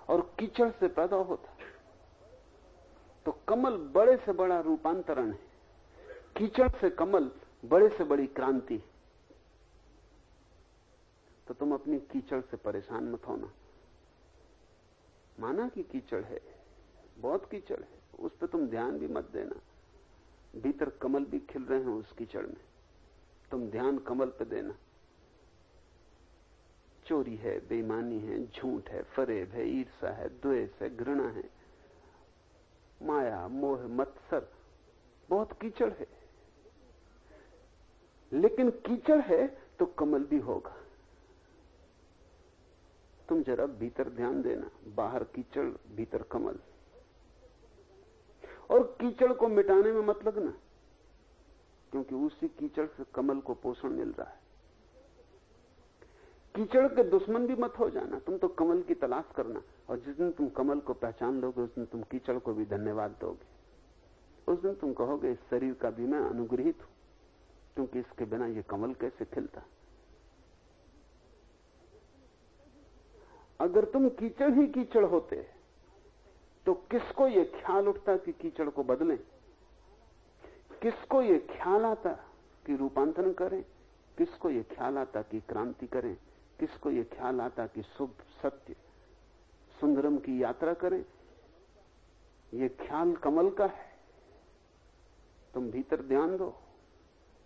और कीचड़ से पैदा होता। है तो कमल बड़े से बड़ा रूपांतरण है। कीचड़ से कमल बड़े से बड़ी क्रांति तो तुम अपनी कीचड़ से परेशान मत होना। माना कि कीचड़ है, बहुत कीचड़ है, उस पर तुम ध्यान भी मत देना। भीतर कमल भी खिल रहे हैं उस कीचड़ में। तुम ध्यान कमल पे देना। चोरी है, बेईमानी है, झूठ है, फरेब है ईर्षा है, द्वेष है, घृणा है, माया, मोह, मत्सर, बहुत कीचड़ है। लेकिन कीचड़ है तो कमल भी होगा। तुम जरा भीतर ध्यान देना, बाहर कीचड़, भीतर कमल। और कीचड़ को मिटाने में मत लगना क्योंकि उसी कीचड़ से कमल को पोषण मिल रहा है। कीचड़ के दुश्मन भी मत हो जाना। तुम तो कमल की तलाश करना। और जिस दिन तुम कमल को पहचान लोगे, उस दिन तुम कीचड़ को भी धन्यवाद दोगे। उस दिन तुम कहोगे, इस शरीर का भी मैं अनुग्रहित हूँ, क्योंकि इसके बिना ये कमल कैसे खिलता? अगर तुम कीचड़ ही कीचड़ होते तो किसको ये ख्याल उठता कि कीचड़ को बदलें? किसको ये ख्याल आता कि रूपांतरण करें? किसको ये ख्याल आता कि क्रांति करें? किसको ये ख्याल आता कि शुभ सत्य, सुंदरम की यात्रा करें? ये ख्याल कमल का है। तुम भीतर ध्यान दो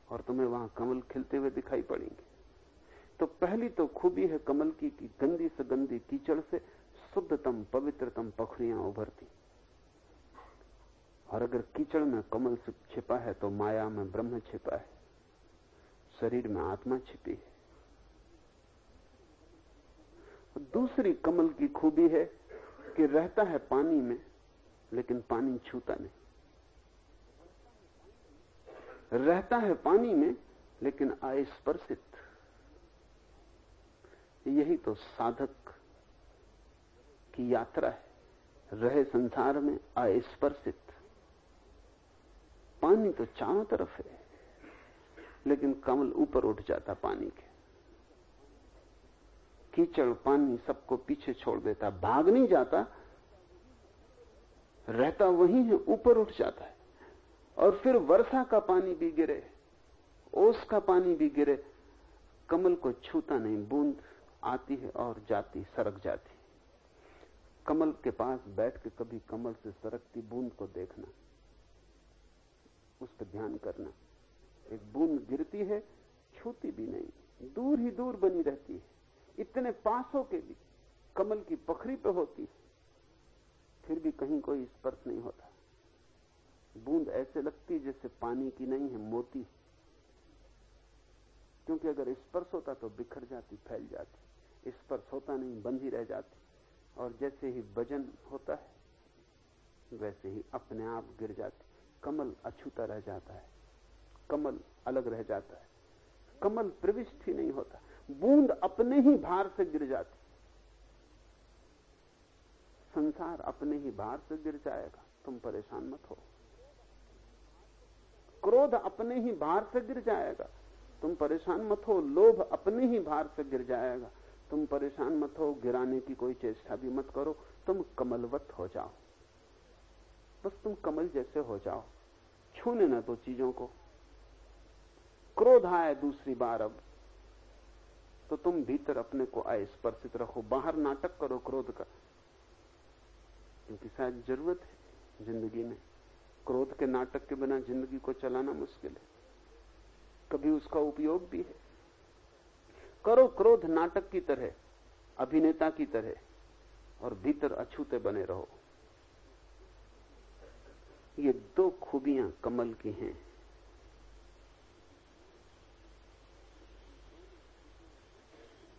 और तुम्हें वहाँ कमल खिलते हुए दिखाई पड़ेंगे। तो पहली तो खूबी है कमल की कि गंदी से गंदी कीचड़ से शुद्धतम, पवित्रतम पखड़ियाँ उभरती। और अगर कीचड़ में कमल छिपा है तो माया में ब्रह्म छिपा है, शरीर में आत्मा छिपी है। दूसरी कमल की खूबी है कि रहता है पानी में, लेकिन पानी छूता नहीं। रहता है पानी में, लेकिन अस्पर्शित। यही तो साधक की यात्रा है। रहे संसार में अस्पर्शित। पानी तो चारों तरफ़ है, लेकिन कमल ऊपर उठ जाता पानी के। कीचड़, पानी सबको पीछे छोड़ देता, भाग नहीं जाता, रहता वही है, ऊपर उठ जाता है। और फिर वर्षा का पानी भी गिरे, ओस का पानी भी गिरे, कमल को छूता नहीं, बूंद आती है और जाती, सरक जाती। कमल के पास बैठ के कभी कमल से सरकती, बूंद को देखना, उस पर ध्यान करना। एक बूंद गिरती है, छूती भी नहीं, दूर ही दूर बनी रहती है। इतने पासों के भी कमल की पखरी पे होती फिर भी कहीं कोई स्पर्श नहीं होता। बूंद ऐसे लगती जैसे पानी की नहीं है, मोती क्योंकि अगर स्पर्श होता तो बिखर जाती, फैल जाती। स्पर्श होता नहीं, बंधी रह जाती। और जैसे ही वज़न होता है, वैसे ही अपने आप गिर जाती। कमल अछूता रह जाता है। कमल अलग रह जाता है। कमल प्रविष्ट ही नहीं होता। बूंद अपने ही भार से गिर जाती। संसार अपने ही भार से गिर जाएगा, तुम परेशान मत हो। क्रोध अपने ही भार से गिर जाएगा, तुम परेशान मत हो। लोभ अपने ही भार से गिर जाएगा, तुम परेशान मत हो। गिराने की कोई चेष्टा भी मत करो, तुम कमलवत हो जाओ। बस तुम कमल जैसे हो जाओ, छूने ना तो चीज़ों को। क्रोध आए दूसरी बार अब तो तुम भीतर अपने को अस्पर्शित रखो, बाहर नाटक करो, क्रोध का। क्योंकि शायद ज़रूरत है ज़िंदगी में। क्रोध के नाटक के बिना ज़िंदगी को चलाना मुश्किल है। कभी उसका उपयोग भी है। करो क्रोध नाटक की तरह, अभिनेता की तरह, और भीतर अछूते बने रहो। ये दो खूबियाँ कमल की हैं।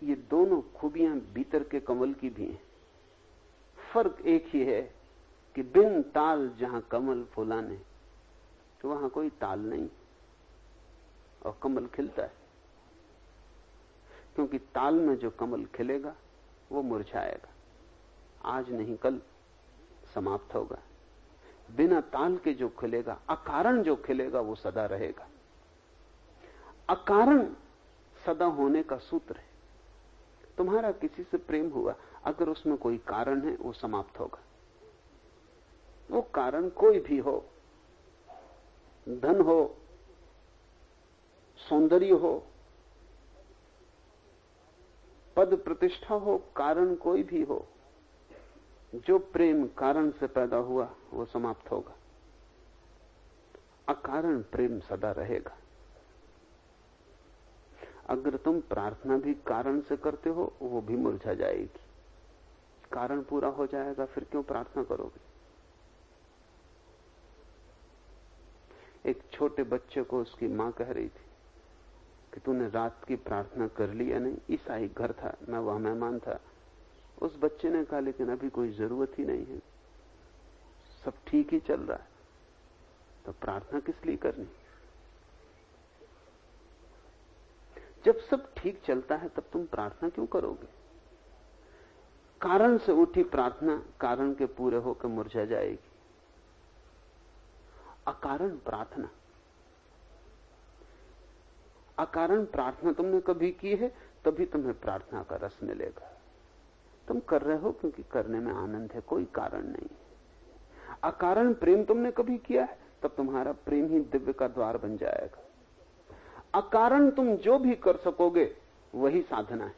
ये दोनों खूबियाँ भीतर के कमल की भी हैं। फ़र्क एक ही है कि बिन ताल जहाँ कमल फुलाने तो वहाँ कोई ताल नहीं, और कमल खिलता है। क्योंकि ताल में जो कमल खिलेगा, वो मुरझाएगा। आज नहीं, कल समाप्त होगा। बिना ताल के जो खिलेगा, अकारण जो खिलेगा, वो सदा रहेगा। अकारण सदा होने का सूत्र है। तुम्हारा किसी से प्रेम हुआ, अगर उसमें कोई कारण है, वो समाप्त होगा। वो कारण कोई भी हो, धन हो, सौंदर्य हो, पद प्रतिष्ठा हो, कारण कोई भी हो, जो प्रेम कारण से पैदा हुआ, वो समाप्त होगा। अकारण प्रेम सदा रहेगा। अगर तुम प्रार्थना भी कारण से करते हो, वो भी मुरझा जाएगी। कारण पूरा हो जाएगा, फिर क्यों प्रार्थना करोगे? एक छोटे बच्चे को उसकी माँ कह रही थी कि तूने रात की प्रार्थना कर ली या नहीं? ईसाई घर था, मैं वहाँ मेहमान था। उस बच्चे ने कहा, लेकिन अभी कोई ज़रूरत ही नहीं है। सब ठीक ही चल रहा है। तो प्रार्थना किस लिए करनी? जब सब ठीक चलता है, तब तुम प्रार्थना क्यों करोगे? कारण से उठी प्रार्थना, कारण के पूरे होकर मुरझा जाएगी। अकारण प्रार्थना। अकारण प्रार्थना तुमने कभी की है, तभी तुम्हें प्रार्थना का रस मिलेगा। तुम कर रहे हो क्योंकि करने में आनंद है, कोई कारण नहीं अकारण प्रेम तुमने कभी किया है, तब तुम्हारा प्रेम ही दिव्य का द्वार बन जाएगा। अकारण तुम जो भी कर सकोगे, वही साधना है।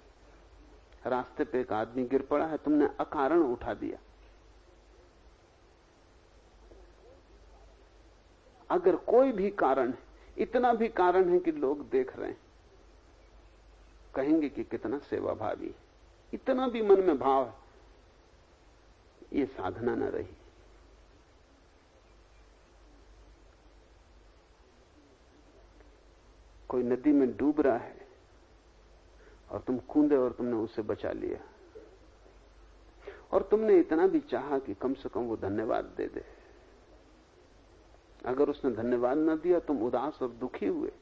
रास्ते पे एक आदमी गिर पड़ा है, तुमने अकारण उठा दिया। अगर कोई भी कारण है, इतना भी कारण है कि लोग देख रहे हैं, कहेंगे कि कितना सेवा भावी इतना भी मन में भाव है, ये साधना न रही। कोई नदी में डूब रहा है और तुम कूदे और तुमने उसे बचा लिया। और तुमने इतना भी चाहा कि कम से कम वो धन्यवाद दे दे। अगर उसने धन्यवाद ना दिया, तुम उदास और दुखी हुए।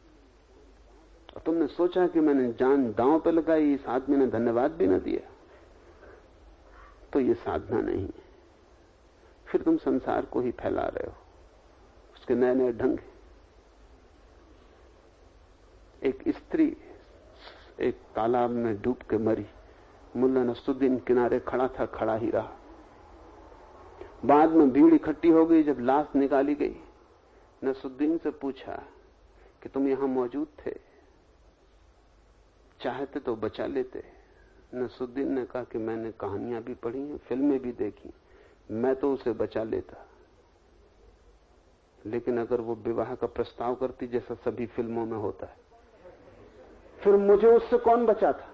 और तुमने सोचा कि मैंने जान दांव पे लगाई, इस आदमी ने धन्यवाद भी ना दिया। तो ये साधना नहीं है। फिर तुम संसार को ही फैला रहे हो। उसके नए नए ढंग एक स्त्री एक तालाब में डूब के मरी। मुल्ला नसुद्दीन किनारे खड़ा था, खड़ा ही रहा। बाद में भीड़ इकट्ठी हो गई, जब लाश निकाली गई। नसुद्दीन से पूछा कि तुम यहाँ मौजूद थे? चाहते तो बचा लेते। नसुद्दीन ने कहा कि मैंने कहानियाँ भी पढ़ी हैं, फ़िल्में भी देखी। मैं तो उसे बचा लेता। लेकिन अगर वो विवाह का प्रस्ताव करती, जैसा सभी फ़िल्मों में होता है फिर मुझे उससे कौन बचा था?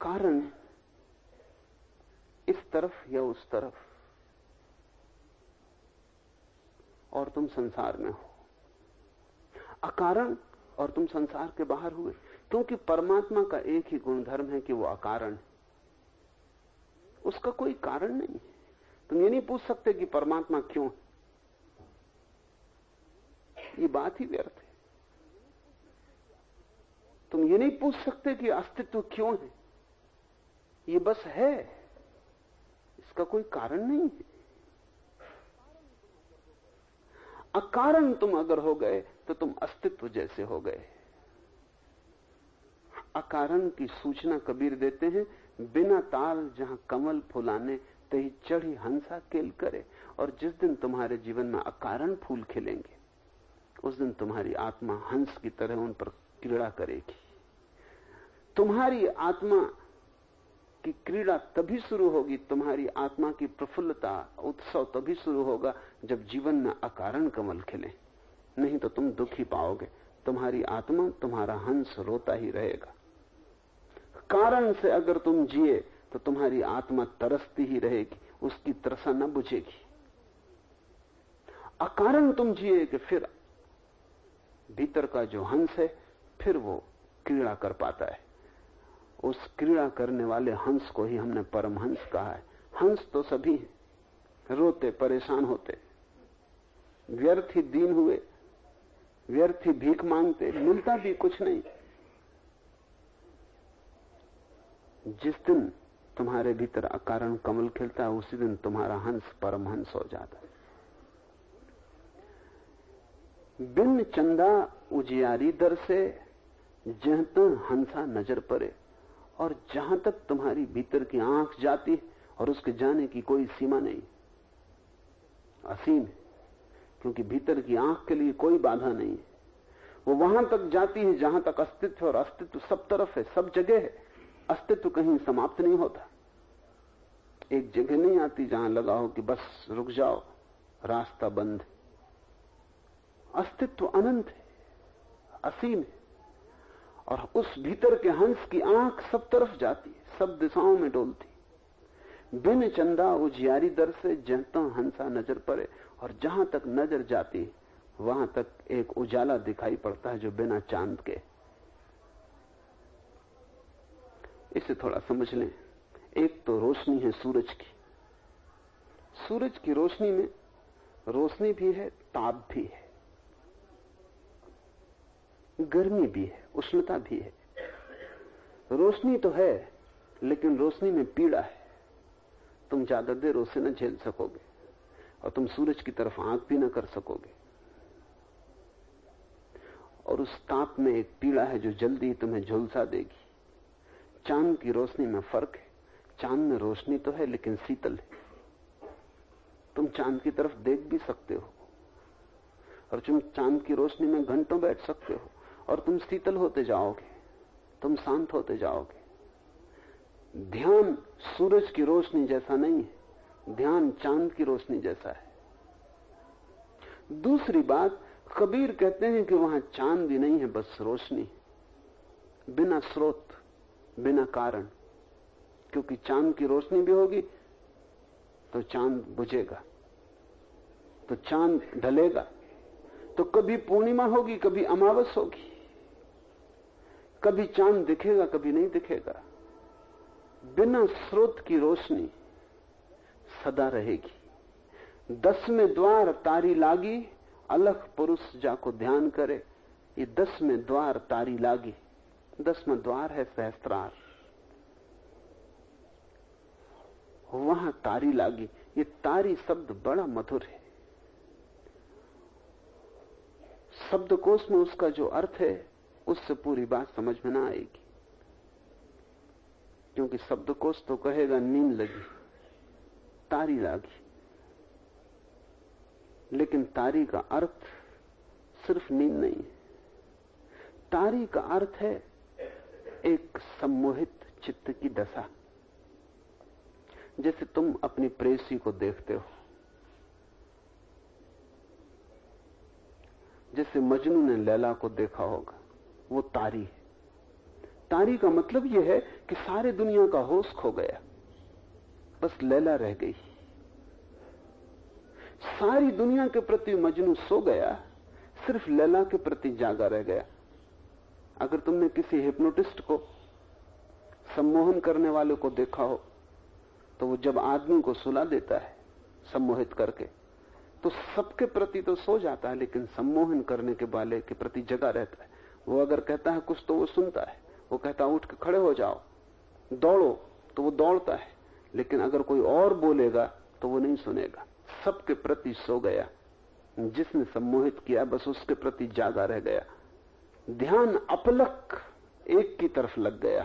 कारण इस तरफ़ या उस तरफ़। और तुम संसार में हो। अकारण और तुम संसार के बाहर हुए। क्योंकि परमात्मा का एक ही गुणधर्म है कि वो अकारण उसका कोई कारण नहीं तुम ये नहीं पूछ सकते कि परमात्मा क्यों है। ये बात ही व्यर्थ है। तुम ये नहीं पूछ सकते कि अस्तित्व क्यों है। ये बस है। इसका कोई कारण नहीं है। अकारण तुम अगर हो गए तो तुम अस्तित्व जैसे हो गए। अकारण की सूचना कबीर देते हैं, बिना ताल जहाँ कमल फुलाने तही चढ़ी हंसा केल करे और जिस दिन तुम्हारे जीवन में अकारण फूल खिलेंगे, उस दिन तुम्हारी आत्मा हंस की तरह उन पर क्रीड़ा करेगी। तुम्हारी आत्मा की क्रीड़ा तभी शुरू होगी, तुम्हारी आत्मा की प्रफुल्लता, उत्सव तभी शुरू होगा जब जीवन में अकारण कमल खिले। नहीं तो तुम दुखी पाओगे, तुम्हारी आत्मा, तुम्हारा हंस रोता ही रहेगा। कारण से अगर तुम जिए तो तुम्हारी आत्मा तरसती ही रहेगी, उसकी तरसा न बुझेगी। अकारण तुम जिए कि फिर भीतर का जो हंस है, फिर वो क्रीड़ा कर पाता है। उस क्रीड़ा करने वाले हंस को ही हमने परम हंस कहा है। हंस तो सभी हैं। रोते, परेशान होते। व्यर्थ ही दीन हुए, व्यर्थ ही भीख मांगते, मिलता भी कुछ नहीं। जिस दिन तुम्हारे भीतर अकारण कमल खिलता है, उसी दिन तुम्हारा हंस, परम हंस हो जाता है। बिन चंदा उजियारी दर से जहत हंसा नज़र पड़े, और जहाँ तक तुम्हारी भीतर की आँख जाती और उसके जाने की कोई सीमा नहीं। असीम है, क्योंकि भीतर की आँख के लिए कोई बाधा नहीं है। वो वहाँ तक जाती है, जहाँ तक अस्तित्व और अस्तित्व सब तरफ़ है, सब जगह है। अस्तित्व कहीं समाप्त नहीं होता। एक जगह नहीं आती जहाँ लगा हो कि बस रुक जाओ, रास्ता बंद अस्तित्व अनंत है, असीम है। और उस भीतर के हंस की आँख सब तरफ़ जाती है, सब दिशाओं में डोलती बिन चंदा उजियारी दर से जहता हंसा नज़र पड़े और जहाँ तक नज़र जाती वहाँ तक एक उजाला दिखाई पड़ता है जो बिना चाँद के। इसे थोड़ा समझ लें। एक तो रोशनी है सूरज की। सूरज की रोशनी में रोशनी भी है, ताप भी है। गर्मी भी है, उष्णता भी है। रोशनी तो है, लेकिन रोशनी में पीड़ा है। तुम ज़्यादा देर उसे न झेल सकोगे और तुम सूरज की तरफ़ आँख भी न कर सकोगे। और उस ताप में एक पीड़ा है जो जल्दी तुम्हें झुलसा देगी। चाँद की रोशनी में फ़र्क है। चाँद में रोशनी तो है, लेकिन शीतल है। तुम चाँद की तरफ़ देख भी सकते हो। और तुम चाँद की रोशनी में घंटों बैठ सकते हो। और तुम शीतल होते जाओगे। तुम शांत होते जाओगे। ध्यान सूरज की रोशनी जैसा नहीं है। ध्यान चाँद की रोशनी जैसा है। दूसरी बात, कबीर कहते हैं कि वहाँ चाँद भी नहीं है, बस रोशनी। बिना स्रोत। बिना कारण, क्योंकि चाँद की रोशनी भी होगी तो चाँद बुझेगा तो चाँद ढलेगा तो कभी पूर्णिमा होगी, कभी अमावस होगी। कभी चाँद दिखेगा, कभी नहीं दिखेगा। बिना स्रोत की रोशनी सदा रहेगी। दस में द्वार तारी लागी अलग पुरुष जाको ध्यान करे, ये दस में द्वार तारी लागी। दसवा द्वार है सहस्त्रार। वहाँ तारी लागी। ये तारी शब्द बड़ा मधुर है। शब्दकोश में उसका जो अर्थ है, उससे पूरी बात समझ में ना आएगी। क्योंकि शब्दकोश तो कहेगा, नींद लगी। तारी लागी। लेकिन तारी का अर्थ सिर्फ़ नींद नहीं है। तारी का अर्थ है एक सम्मोहित चित्त की दशा। जैसे तुम अपनी प्रेसी को देखते हो। जैसे मजनू ने लैला को देखा होगा। वो तारी है। तारी का मतलब यह है कि सारे दुनिया का होश खो गया। बस लैला रह गई। सारी दुनिया के प्रति मजनू सो गया। सिर्फ़ लैला के प्रति जागा रह गया। अगर तुमने किसी हिप्नोटिस्ट को सम्मोहन करने वाले को देखा हो तो वो जब आदमी को सुला देता है सम्मोहित करके तो सबके प्रति तो सो जाता है, लेकिन सम्मोहन करने के वाले के प्रति जगा रहता है। वो अगर कहता है कुछ तो वो सुनता है। वो कहता है, उठ के खड़े हो जाओ। दौड़ो। तो वो दौड़ता है। लेकिन अगर कोई और बोलेगा तो वो नहीं सुनेगा। सबके प्रति सो गया। जिसने सम्मोहित किया, बस उसके प्रति जागा रह गया। ध्यान अपलक एक की तरफ़ लग गया।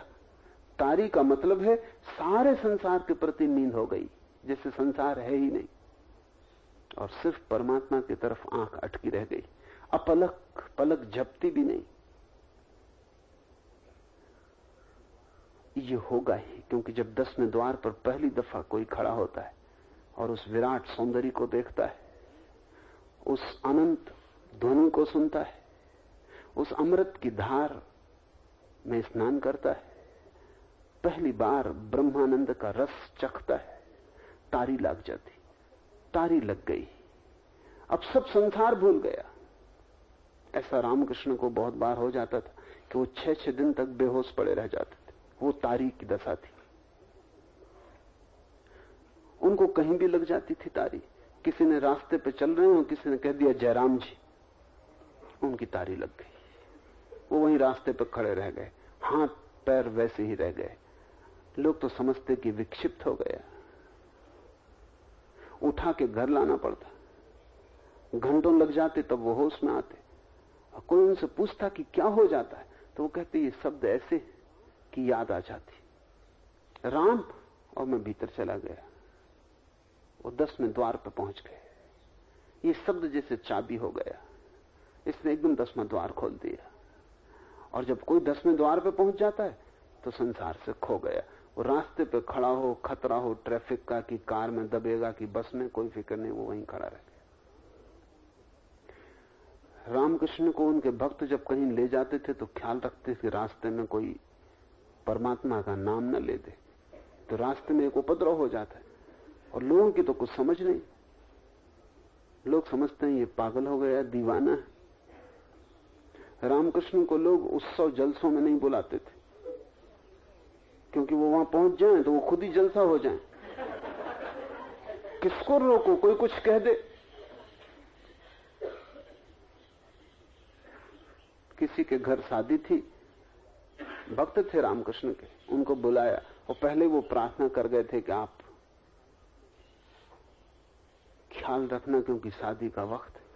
तारी का मतलब है सारे संसार के प्रति नींद हो गई, जैसे संसार है ही नहीं। और सिर्फ़ परमात्मा की तरफ़ आँख अटकी रह गई। अपलक, पलक झपती भी नहीं। ये होगा ही, क्योंकि जब दसवें द्वार पर पहली दफ़ा कोई खड़ा होता है और उस विराट सौंदर्य को देखता है, उस अनंत ध्वनि को सुनता है उस अमृत की धार में स्नान करता है। पहली बार ब्रह्मानंद का रस चखता है। तारी लग जाती। तारी लग गई। अब सब संसार भूल गया। ऐसा रामकृष्ण को बहुत बार हो जाता था कि वो छह छह दिन तक बेहोश पड़े रह जाते थे। वो तारी की दशा थी। उनको कहीं भी लग जाती थी तारी। किसी ने रास्ते पे चल रहे हो, किसी ने कह दिया, जयराम जी, उनकी तारी लग गई। वो वहीं रास्ते पर खड़े रह गए। हाथ, पैर वैसे ही रह गए। लोग तो समझते कि विक्षिप्त हो गया उठा के घर लाना पड़ता। घंटों लग जाते तब वो होश में आते। और कोई उनसे पूछता कि क्या हो जाता है तो वो कहते, ये शब्द ऐसे कि याद आ जाती। राम और मैं भीतर चला गया। वो दसवें द्वार पर पहुँच गए। ये शब्द जैसे चाबी हो गया। इसने एकदम दसवा द्वार खोल दिया। और जब कोई दसवें द्वार पे पहुँच जाता है तो संसार से खो गया। वो रास्ते पे खड़ा हो, खतरा हो, ट्रैफ़िक का कि कार में दबेगा कि बस में, कोई फ़िक्र नहीं, वो वहीं खड़ा रह गया। रामकृष्ण को उनके भक्त जब कहीं ले जाते थे तो ख्याल रखते थे रास्ते में कोई परमात्मा का नाम न ले दे। तो रास्ते में एक उपद्रव हो जाता है। और लोगों की तो कुछ समझ नहीं। लोग समझते हैं, ये पागल हो गया, दीवाना है। रामकृष्ण को लोग उत्सव जलसों में नहीं बुलाते थे। क्योंकि वो वहाँ पहुँच जाएँ तो वो खुद ही जलसा हो जाएँ। किसको रोको? कोई कुछ कह दे। किसी के घर शादी थी, भक्त थे रामकृष्ण के, उनको बुलाया और पहले वो प्रार्थना कर गए थे कि आप ख्याल रखना क्योंकि शादी का वक्त है।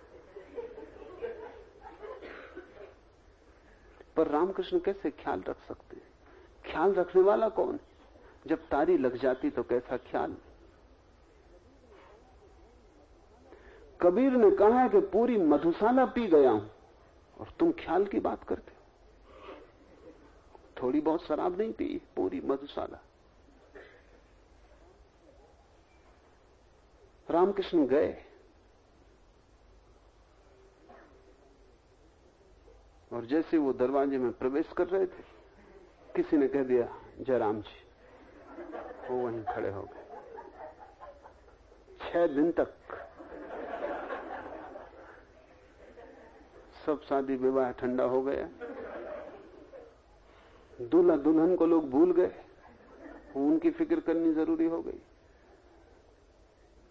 पर रामकृष्ण कैसे ख्याल रख सकते हैं? ख्याल रखने वाला कौन? जब तारी लग जाती तो कैसा ख्याल? कबीर ने कहा कि पूरी मधुशाला पी गया हूँ, और तुम ख्याल की बात करते हो। थोड़ी बहुत शराब नहीं पी, पूरी मधुशाला। रामकृष्ण गए। और जैसे वो दरवाजे में प्रवेश कर रहे थे, किसी ने कह दिया, जयराम जी, वो वहीं खड़े हो गए। छह दिन तक सब शादी विवाह ठंडा हो गया। दूल्हा दुल्हन को लोग भूल गए। उनकी फ़िक्र करनी ज़रूरी हो गई।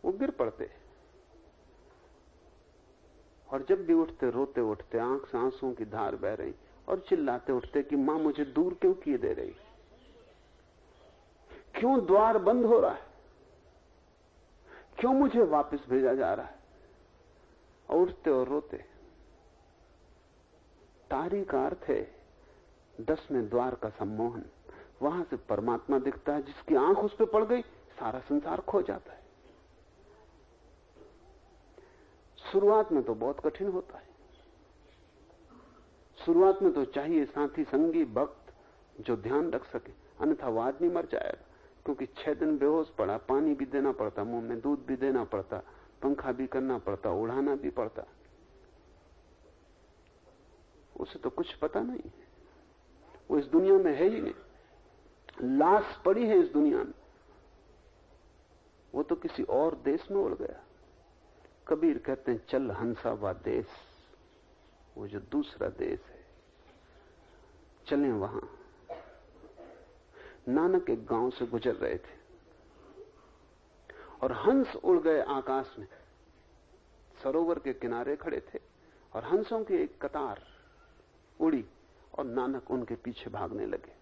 वो गिर पड़ते। और जब भी उठते, रोते उठते आँख से आंसुओं की धार बह रही और चिल्लाते उठते कि माँ मुझे दूर क्यों किए दे रही? क्यों द्वार बंद हो रहा है? क्यों मुझे वापस भेजा जा रहा है? और उठते और रोते। तारी का अर्थ है, दसवें द्वार का सम्मोहन। वहाँ से परमात्मा दिखता है, जिसकी आँख उस पर पड़ गई, सारा संसार खो जाता है। शुरुआत में तो बहुत कठिन होता है। शुरुआत में तो चाहिए साथी, संगी, भक्त जो ध्यान रख सके। अन्यथा वो आदमी मर जाएगा, क्योंकि छह दिन बेहोश पड़ा, पानी भी देना पड़ता, मुँह में दूध भी देना पड़ता, पंखा भी करना पड़ता, उड़ाना भी पड़ता। उसे तो कुछ पता नहीं वो इस दुनिया में है ही नहीं। लाश पड़ी है इस दुनिया में। वो तो किसी और देश में उड़ गया। कबीर कहते हैं, चल हंसा व देश, वो जो दूसरा देश है। चलें वहाँ। नानक एक गाँव से गुजर रहे थे और हंस उड़ गए आकाश में। सरोवर के किनारे खड़े थे और हंसों की एक कतार उड़ी और नानक उनके पीछे भागने लगे।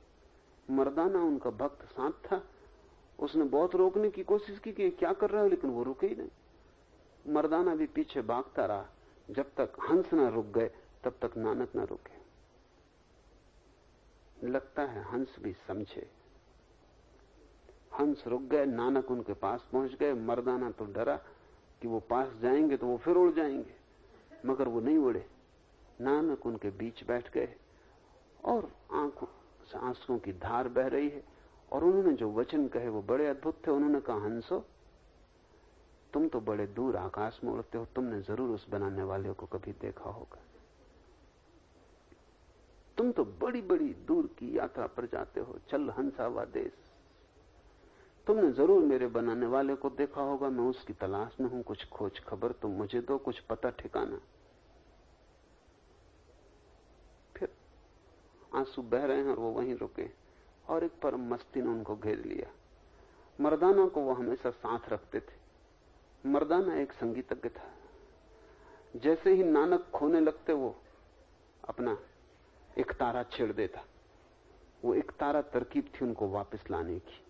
मर्दाना उनका भक्त साथ था। उसने बहुत रोकने की कोशिश की कि क्या कर रहा है, लेकिन वो रुके ही नहीं। मर्दाना भी पीछे भागता रहा। जब तक हंस ना रुक गए, तब तक नानक ना रुके। लगता है हंस भी समझे। हंस रुक गए, नानक उनके पास पहुँच गए। मर्दाना तो डरा कि वो पास जाएँगे तो वो फिर उड़ जाएँगे, मगर वो नहीं उड़े। नानक उनके बीच बैठ गए और आँखों से आंसुओं की धार बह रही है। और उन्होंने जो वचन कहे, वो बड़े अद्भुत थे। उन्होंने कहा, हंसो तुम तो बड़े दूर आकाश में उड़ते हो, तुमने ज़रूर उस बनाने वाले को कभी देखा होगा। तुम तो बड़ी बड़ी दूर की यात्रा पर जाते हो, चल हंसावा देश। तुमने ज़रूर मेरे बनाने वाले को देखा होगा, मैं उसकी तलाश में हूँ, कुछ खोज खबर तुम मुझे दो, कुछ पता ठिकाना। फिर आँसू बह रहे हैं और वो वहीं रुके, और एक परम मस्ती ने उनको घेर लिया। मर्दाना को वो हमेशा साथ रखते थे। मर्दाना एक संगीतज्ञ था। जैसे ही नानक खोने लगते, वो अपना एक तारा छेड़ देता। वो एक तारा तरकीब थी उनको वापस लाने की।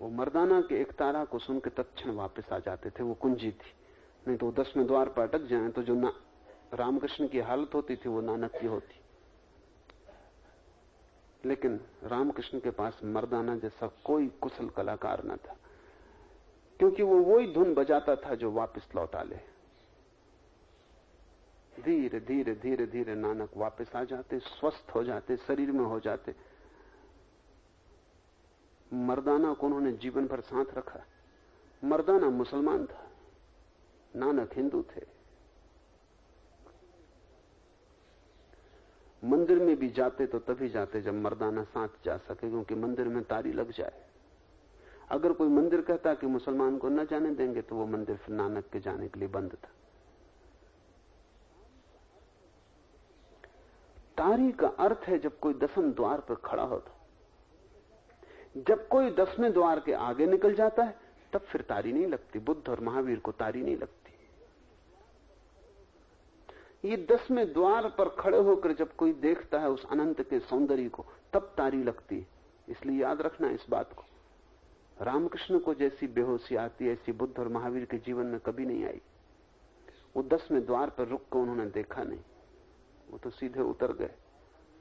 वो मर्दाना के एक तारा को सुन के तत्ण वापस आ जाते थे। वो कुंजी थी। नहीं तो दसवें द्वार पर अटक जाए तो जो ना रामकृष्ण की हालत होती थी, वो नानक की होती। लेकिन रामकृष्ण के पास मर्दाना जैसा कोई कुशल कलाकार न था। क्योंकि वो वही धुन बजाता था जो वापस लौटा ले धीरे धीरे धीरे धीरे नानक वापस आ जाते, स्वस्थ हो जाते, शरीर में हो जाते। मर्दाना को उन्होंने जीवन भर साथ रखा। मर्दाना मुसलमान था। नानक हिंदू थे। मंदिर में भी जाते तो तभी जाते जब मर्दाना साथ जा सके, क्योंकि मंदिर में तारी लग जाए। अगर कोई मंदिर कहता कि मुसलमान को न जाने देंगे तो वो मंदिर फिर नानक के जाने के लिए बंद था। तारी का अर्थ है जब कोई दसम द्वार पर खड़ा होता जब कोई दसवें द्वार के आगे निकल जाता है, तब फिर तारी नहीं लगती। बुद्ध और महावीर को तारी नहीं लगती। ये दसवें द्वार पर खड़े होकर जब कोई देखता है उस अनंत के सौंदर्य को, तब तारी लगती है। इसलिए याद रखना इस बात को। रामकृष्ण को जैसी बेहोशी आती है, ऐसी बुद्ध और महावीर के जीवन में कभी नहीं आई। वो दसवें द्वार पर रुक कर उन्होंने देखा नहीं। वो तो सीधे उतर गए।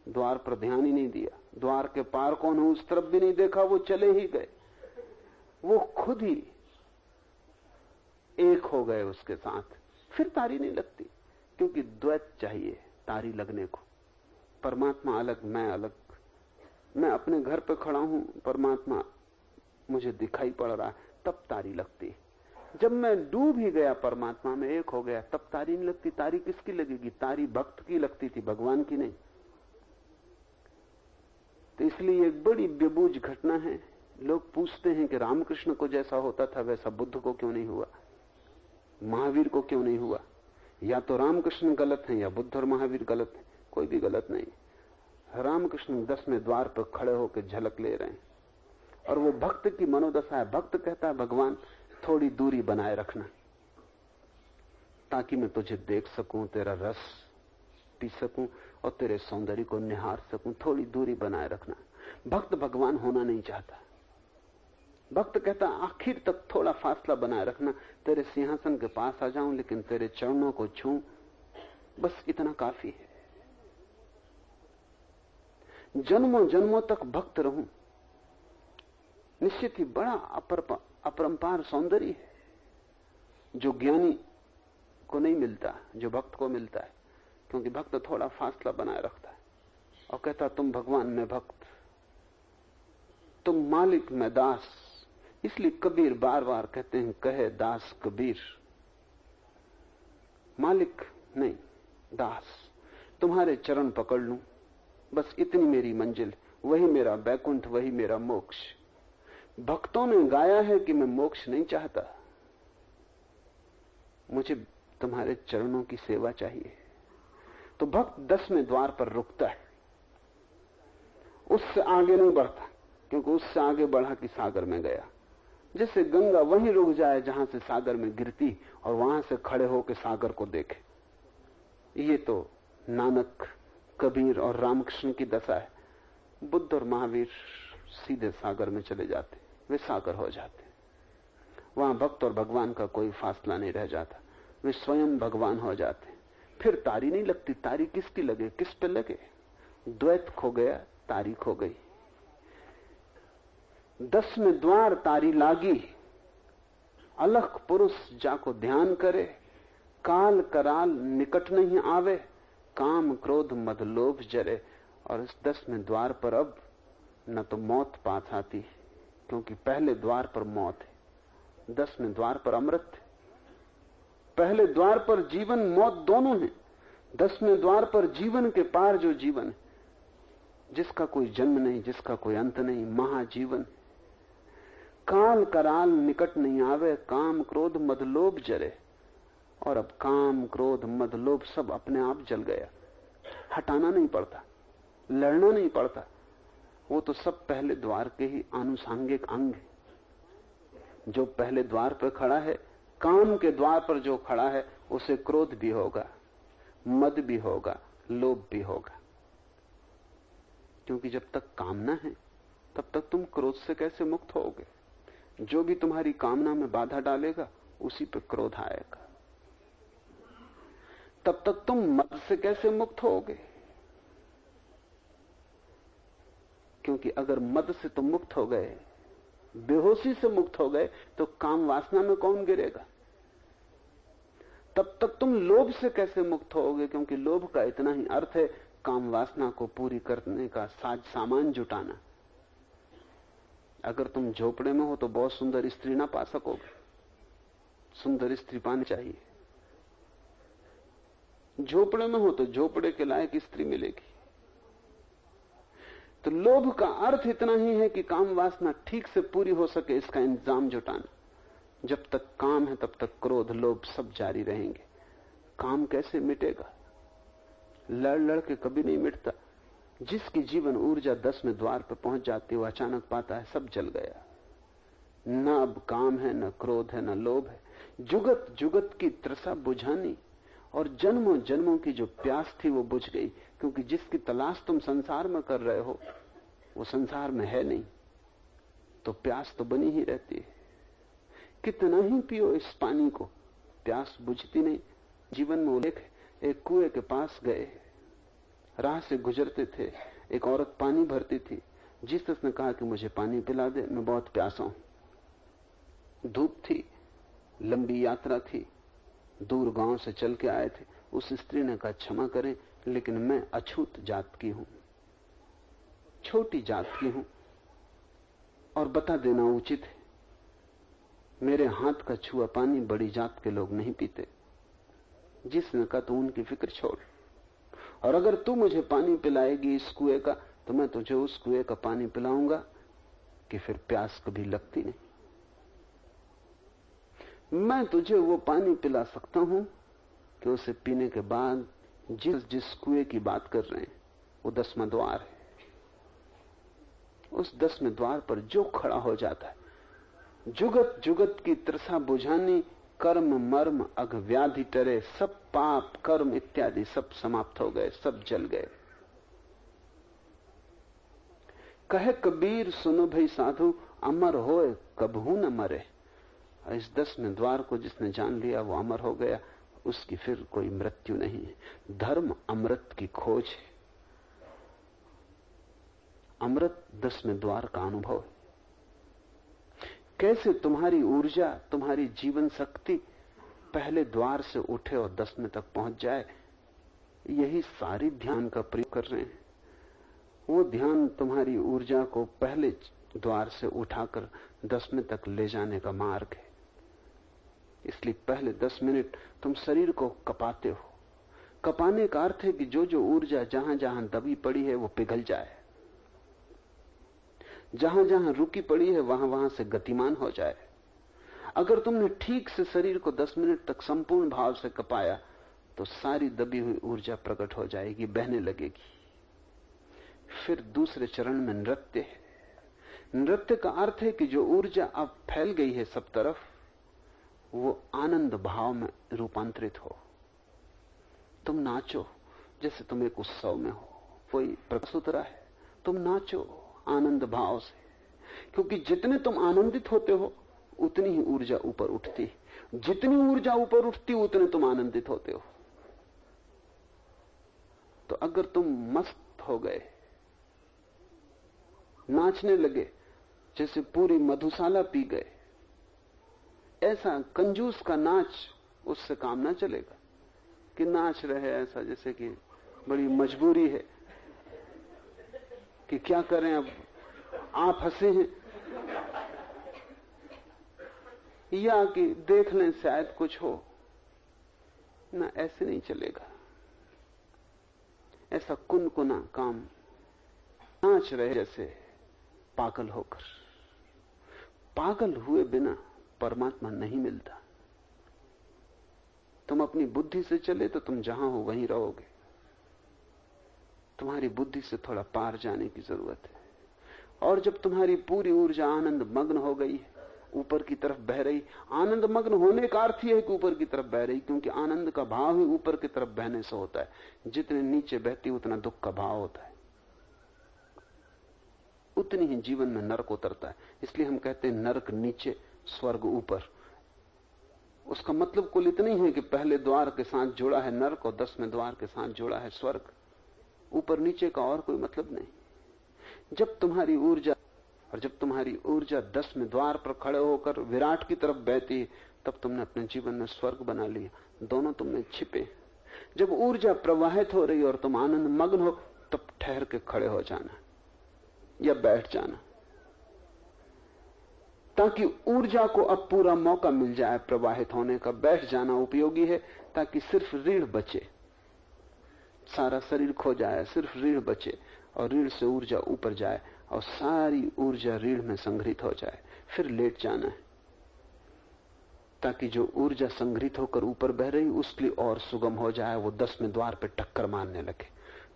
द्वार पर ध्यान ही नहीं दिया। द्वार के पार कौन है, उस तरफ़ भी नहीं देखा, वो चले ही गए। वो खुद ही एक हो गए उसके साथ। फिर तारी नहीं लगती, क्योंकि द्वैत चाहिए तारी लगने को। परमात्मा अलग, मैं अलग। मैं अपने घर पर खड़ा हूँ, परमात्मा मुझे दिखाई पड़ रहा तब तारी लगती। जब मैं डूब ही गया परमात्मा में, एक हो गया, तब तारी नहीं लगती। तारी किसकी लगेगी? तारी भक्त की लगती थी, भगवान की नहीं। तो इसलिए एक बड़ी बेबूज घटना है। लोग पूछते हैं कि रामकृष्ण को जैसा होता था, वैसा बुद्ध को क्यों नहीं हुआ? महावीर को क्यों नहीं हुआ? या तो रामकृष्ण गलत है, या बुद्ध और महावीर गलत है, कोई भी गलत नहीं। रामकृष्ण दसवें द्वार पर खड़े होकर झलक ले रहे हैं। और वो भक्त की मनोदशा है। भक्त कहता है, भगवान, थोड़ी दूरी बनाए रखना, ताकि मैं तुझे देख सकूँ, तेरा रस पी सकूँ और तेरे सौंदर्य को निहार सकूँ। थोड़ी दूरी बनाए रखना। भक्त भगवान होना नहीं चाहता। भक्त कहता, आखिर तक थोड़ा फासला बनाए रखना। तेरे सिंहासन के पास आ जाऊँ, लेकिन तेरे चरणों को छू, बस इतना काफ़ी है। जन्मों जन्मों तक भक्त रहूँ निश्चित ही बड़ा अपरंपार सौंदर्य है, जो ज्ञानी को नहीं मिलता, जो भक्त को मिलता है, क्योंकि भक्त थोड़ा फासला बनाए रखता है और कहता, तुम भगवान में भक्त, तुम मालिक में दास। इसलिए कबीर बार बार कहते हैं, कहे दास कबीर, मालिक नहीं, दास। तुम्हारे चरण पकड़ लू, बस इतनी मेरी मंजिल, वही मेरा बैकुंठ, वही मेरा मोक्ष। भक्तों ने गाया है कि मैं मोक्ष नहीं चाहता। मुझे तुम्हारे चरणों की सेवा चाहिए। तो भक्त दसवें द्वार पर रुकता है। उससे आगे नहीं बढ़ता, क्योंकि उससे आगे बढ़ा कि सागर में गया। जैसे गंगा वहीं रुक जाए जहाँ से सागर में गिरती और वहाँ से खड़े होकर सागर को देखे। ये तो नानक, कबीर और रामकृष्ण की दशा है। बुद्ध और महावीर सीधे सागर में चले जाते। वे सागर हो जाते वहाँ भक्त और भगवान का कोई फासला नहीं रह जाता। वे स्वयं भगवान हो जाते फिर तारी नहीं लगती। तारी किसकी लगे? किस पे लगे? द्वैत खो गया, तारी खो गई। दस में द्वार तारी लागी। अलख पुरुष जाको ध्यान करे। काल कराल निकट नहीं आवे। काम क्रोध मद लोभ जरे। और इस दस में द्वार पर अब न तो मौत पास आती क्योंकि पहले द्वार पर मौत है दस में द्वार पर अमृत है। पहले द्वार पर जीवन, मौत दोनों है। दसवें द्वार पर जीवन के पार जो जीवन है, जिसका कोई जन्म नहीं, जिसका कोई अंत नहीं, महाजीवन काल कराल निकट नहीं आवे, काम क्रोध मदलोभ जरे। और अब काम क्रोध मदलोभ सब अपने आप जल गया। हटाना नहीं पड़ता, लड़ना नहीं पड़ता। वो तो सब पहले द्वार के ही आनुषांगिक अंग है। जो पहले द्वार पर खड़ा है, काम के द्वार पर जो खड़ा है, उसे क्रोध भी होगा, मद भी होगा, लोभ भी होगा। क्योंकि जब तक कामना है, तब तक तुम क्रोध से कैसे मुक्त होगे? जो भी तुम्हारी कामना में बाधा डालेगा, उसी पर क्रोध आएगा। तब तक तुम मद से कैसे मुक्त होगे? क्योंकि अगर मद से तुम मुक्त हो गए, बेहोशी से मुक्त हो गए तो काम वासना में कौन गिरेगा? तब तक तुम लोभ से कैसे मुक्त होगे? क्योंकि लोभ का इतना ही अर्थ है काम वासना को पूरी करने का साज सामान जुटाना। अगर तुम झोपड़े में हो तो बहुत सुंदर स्त्री ना पा सकोगे। सुंदर स्त्री पानी चाहिए। झोपड़े में हो तो झोपड़े के लायक स्त्री मिलेगी। तो लोभ का अर्थ इतना ही है कि काम वासना ठीक से पूरी हो सके, इसका इंतज़ाम जुटाना। जब तक काम है, तब तक क्रोध, लोभ सब जारी रहेंगे। काम कैसे मिटेगा? लड़ लड़ के कभी नहीं मिटता। जिसकी जीवन ऊर्जा दस में द्वार पर पहुँच जाती है वो अचानक पाता है, सब जल गया। न अब काम है, न क्रोध है, न लोभ है। जुगत जुगत की त्रसा बुझानी, और जन्मों जन्मों की जो प्यास थी, वो बुझ गई। क्योंकि जिसकी तलाश तुम संसार में कर रहे हो, वो संसार में है नहीं। तो प्यास तो बनी ही रहती है। कितना ही पियो इस पानी को, प्यास बुझती नहीं। जीवन में उल्लेख एक कुएँ के पास गए। राह से गुजरते थे, एक औरत पानी भरती थी। जिस ने कहा कि मुझे पानी पिला दे, मैं बहुत प्यासा हूँ। धूप थी, लंबी यात्रा थी। दूर गाँव से चल के आए थे। उस स्त्री ने कहा, क्षमा करें लेकिन मैं अछूत जात की हूँ, छोटी जात की हूँ। और बता देना उचित है, मेरे हाथ का छुआ पानी बड़ी जात के लोग नहीं पीते। जिसने कहा तो उनकी फ़िक्र छोड़। और अगर तू मुझे पानी पिलाएगी इस कुएँ का तो मैं तुझे उस कुएँ का पानी पिलाऊँगा कि फिर प्यास कभी लगती नहीं। मैं तुझे वो पानी पिला सकता हूँ कि उसे पीने के बाद जिस जिस कुएँ की बात कर रहे हैं, वो दसवा द्वार है। उस दसवें द्वार पर जो खड़ा हो जाता है, जुगत जुगत की त्रसा बुझानी, कर्म मर्म अघ व्याधि टरे, सब पाप, कर्म इत्यादि सब समाप्त हो गए, सब जल गए। कहे कबीर, सुनो भाई साधु, अमर होए कबहू न मरे। इस दस में द्वार को जिसने जान लिया, वो अमर हो गया। उसकी फिर कोई मृत्यु नहीं है। धर्म अमृत की खोज है। अमृत दसवें द्वार का अनुभव है। कैसे तुम्हारी ऊर्जा, तुम्हारी जीवन शक्ति पहले द्वार से उठे और दसवें तक पहुँच जाए, यही सारी ध्यान का प्रयोग कर रहे हैं। वो ध्यान तुम्हारी ऊर्जा को पहले द्वार से उठाकर दसवें तक ले जाने का मार्ग है। इसलिए पहले दस मिनट तुम शरीर को कपाते हो। कपाने का अर्थ है कि जो जो ऊर्जा जहाँ जहाँ दबी पड़ी है, वो पिघल जाए। जहाँ जहाँ रुकी पड़ी है वहाँ वहाँ से गतिमान हो जाए। अगर तुमने ठीक से शरीर को दस मिनट तक संपूर्ण भाव से कपाया तो सारी दबी हुई ऊर्जा प्रकट हो जाएगी, बहने लगेगी। फिर दूसरे चरण में नृत्य है। नृत्य का अर्थ है कि जो ऊर्जा अब फैल गई है सब तरफ़ वो आनंद भाव में रूपांतरित हो। तुम नाचो, जैसे तुम एक उत्सव में हो। कोई प्रसुतरा है, तुम नाचो आनंद भाव से। क्योंकि जितने तुम आनंदित होते हो, उतनी ही ऊर्जा ऊपर उठती जितनी ऊर्जा ऊपर उठती, उतने तुम आनंदित होते हो। तो अगर तुम मस्त हो गए, नाचने लगे, जैसे पूरी मधुशाला पी गए ऐसा कंजूस का नाच, उससे काम ना चलेगा। कि नाच रहे ऐसा, जैसे कि बड़ी मजबूरी है। कि क्या करें अब? आप हंसे हैं। या कि देख लें शायद कुछ हो। ना, ऐसे नहीं चलेगा। ऐसा कुन कुना काम। नाच रहे जैसे पागल होकर। पागल हुए बिना परमात्मा नहीं मिलता। तुम अपनी बुद्धि से चले तो तुम जहाँ हो वहीं रहोगे। तुम्हारी बुद्धि से थोड़ा पार जाने की ज़रूरत है। और जब तुम्हारी पूरी ऊर्जा आनंद मग्न हो गई ऊपर की तरफ़ बह रही, आनंद मग्न होने का अर्थ यह है कि ऊपर की तरफ़ बह रही, क्योंकि आनंद का भाव ही ऊपर की तरफ़ बहने से होता है। जितने नीचे बहती, उतना दुख का भाव होता है। उतनी ही जीवन में नरक उतरता है। इसलिए हम कहते हैं नरक नीचे स्वर्ग ऊपर। उसका मतलब कुल इतना ही है कि पहले द्वार के साथ जुड़ा है नरक और दसवें द्वार के साथ जुड़ा है स्वर्ग। ऊपर नीचे का और कोई मतलब नहीं। जब तुम्हारी ऊर्जा और जब तुम्हारी ऊर्जा दसवें द्वार पर खड़े होकर विराट की तरफ़ बहती तब तुमने अपने जीवन में स्वर्ग बना लिया। दोनों तुमने छिपे। जब ऊर्जा प्रवाहित हो रही और तुम आनंद मग्न हो, तब ठहर के खड़े हो जाना या बैठ जाना। ताकि ऊर्जा को अब पूरा मौका मिल जाए, प्रवाहित होने का। बैठ जाना उपयोगी है, ताकि सिर्फ़ रीढ़ बचे। सारा शरीर खो जाए, सिर्फ़ रीढ़ बचे, और रीढ़ से ऊर्जा ऊपर जाए, और सारी ऊर्जा रीढ़ में संग्रहित हो जाए। फिर लेट जाना है। ताकि जो ऊर्जा संग्रहित होकर ऊपर बह रही, उसके लिए और सुगम हो जाए, वो दसवें द्वार पर टक्कर मारने लगे।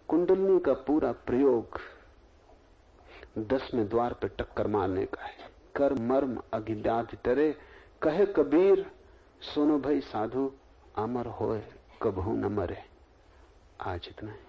कुंडलनी का पूरा प्रयोग दसवें द्वार पर टक्कर मारने का है। कर मर्म अगिदाध तरे कहे कबीर, सुनो भाई साधु, अमर होए, कबहू न मरे। आज इतना है।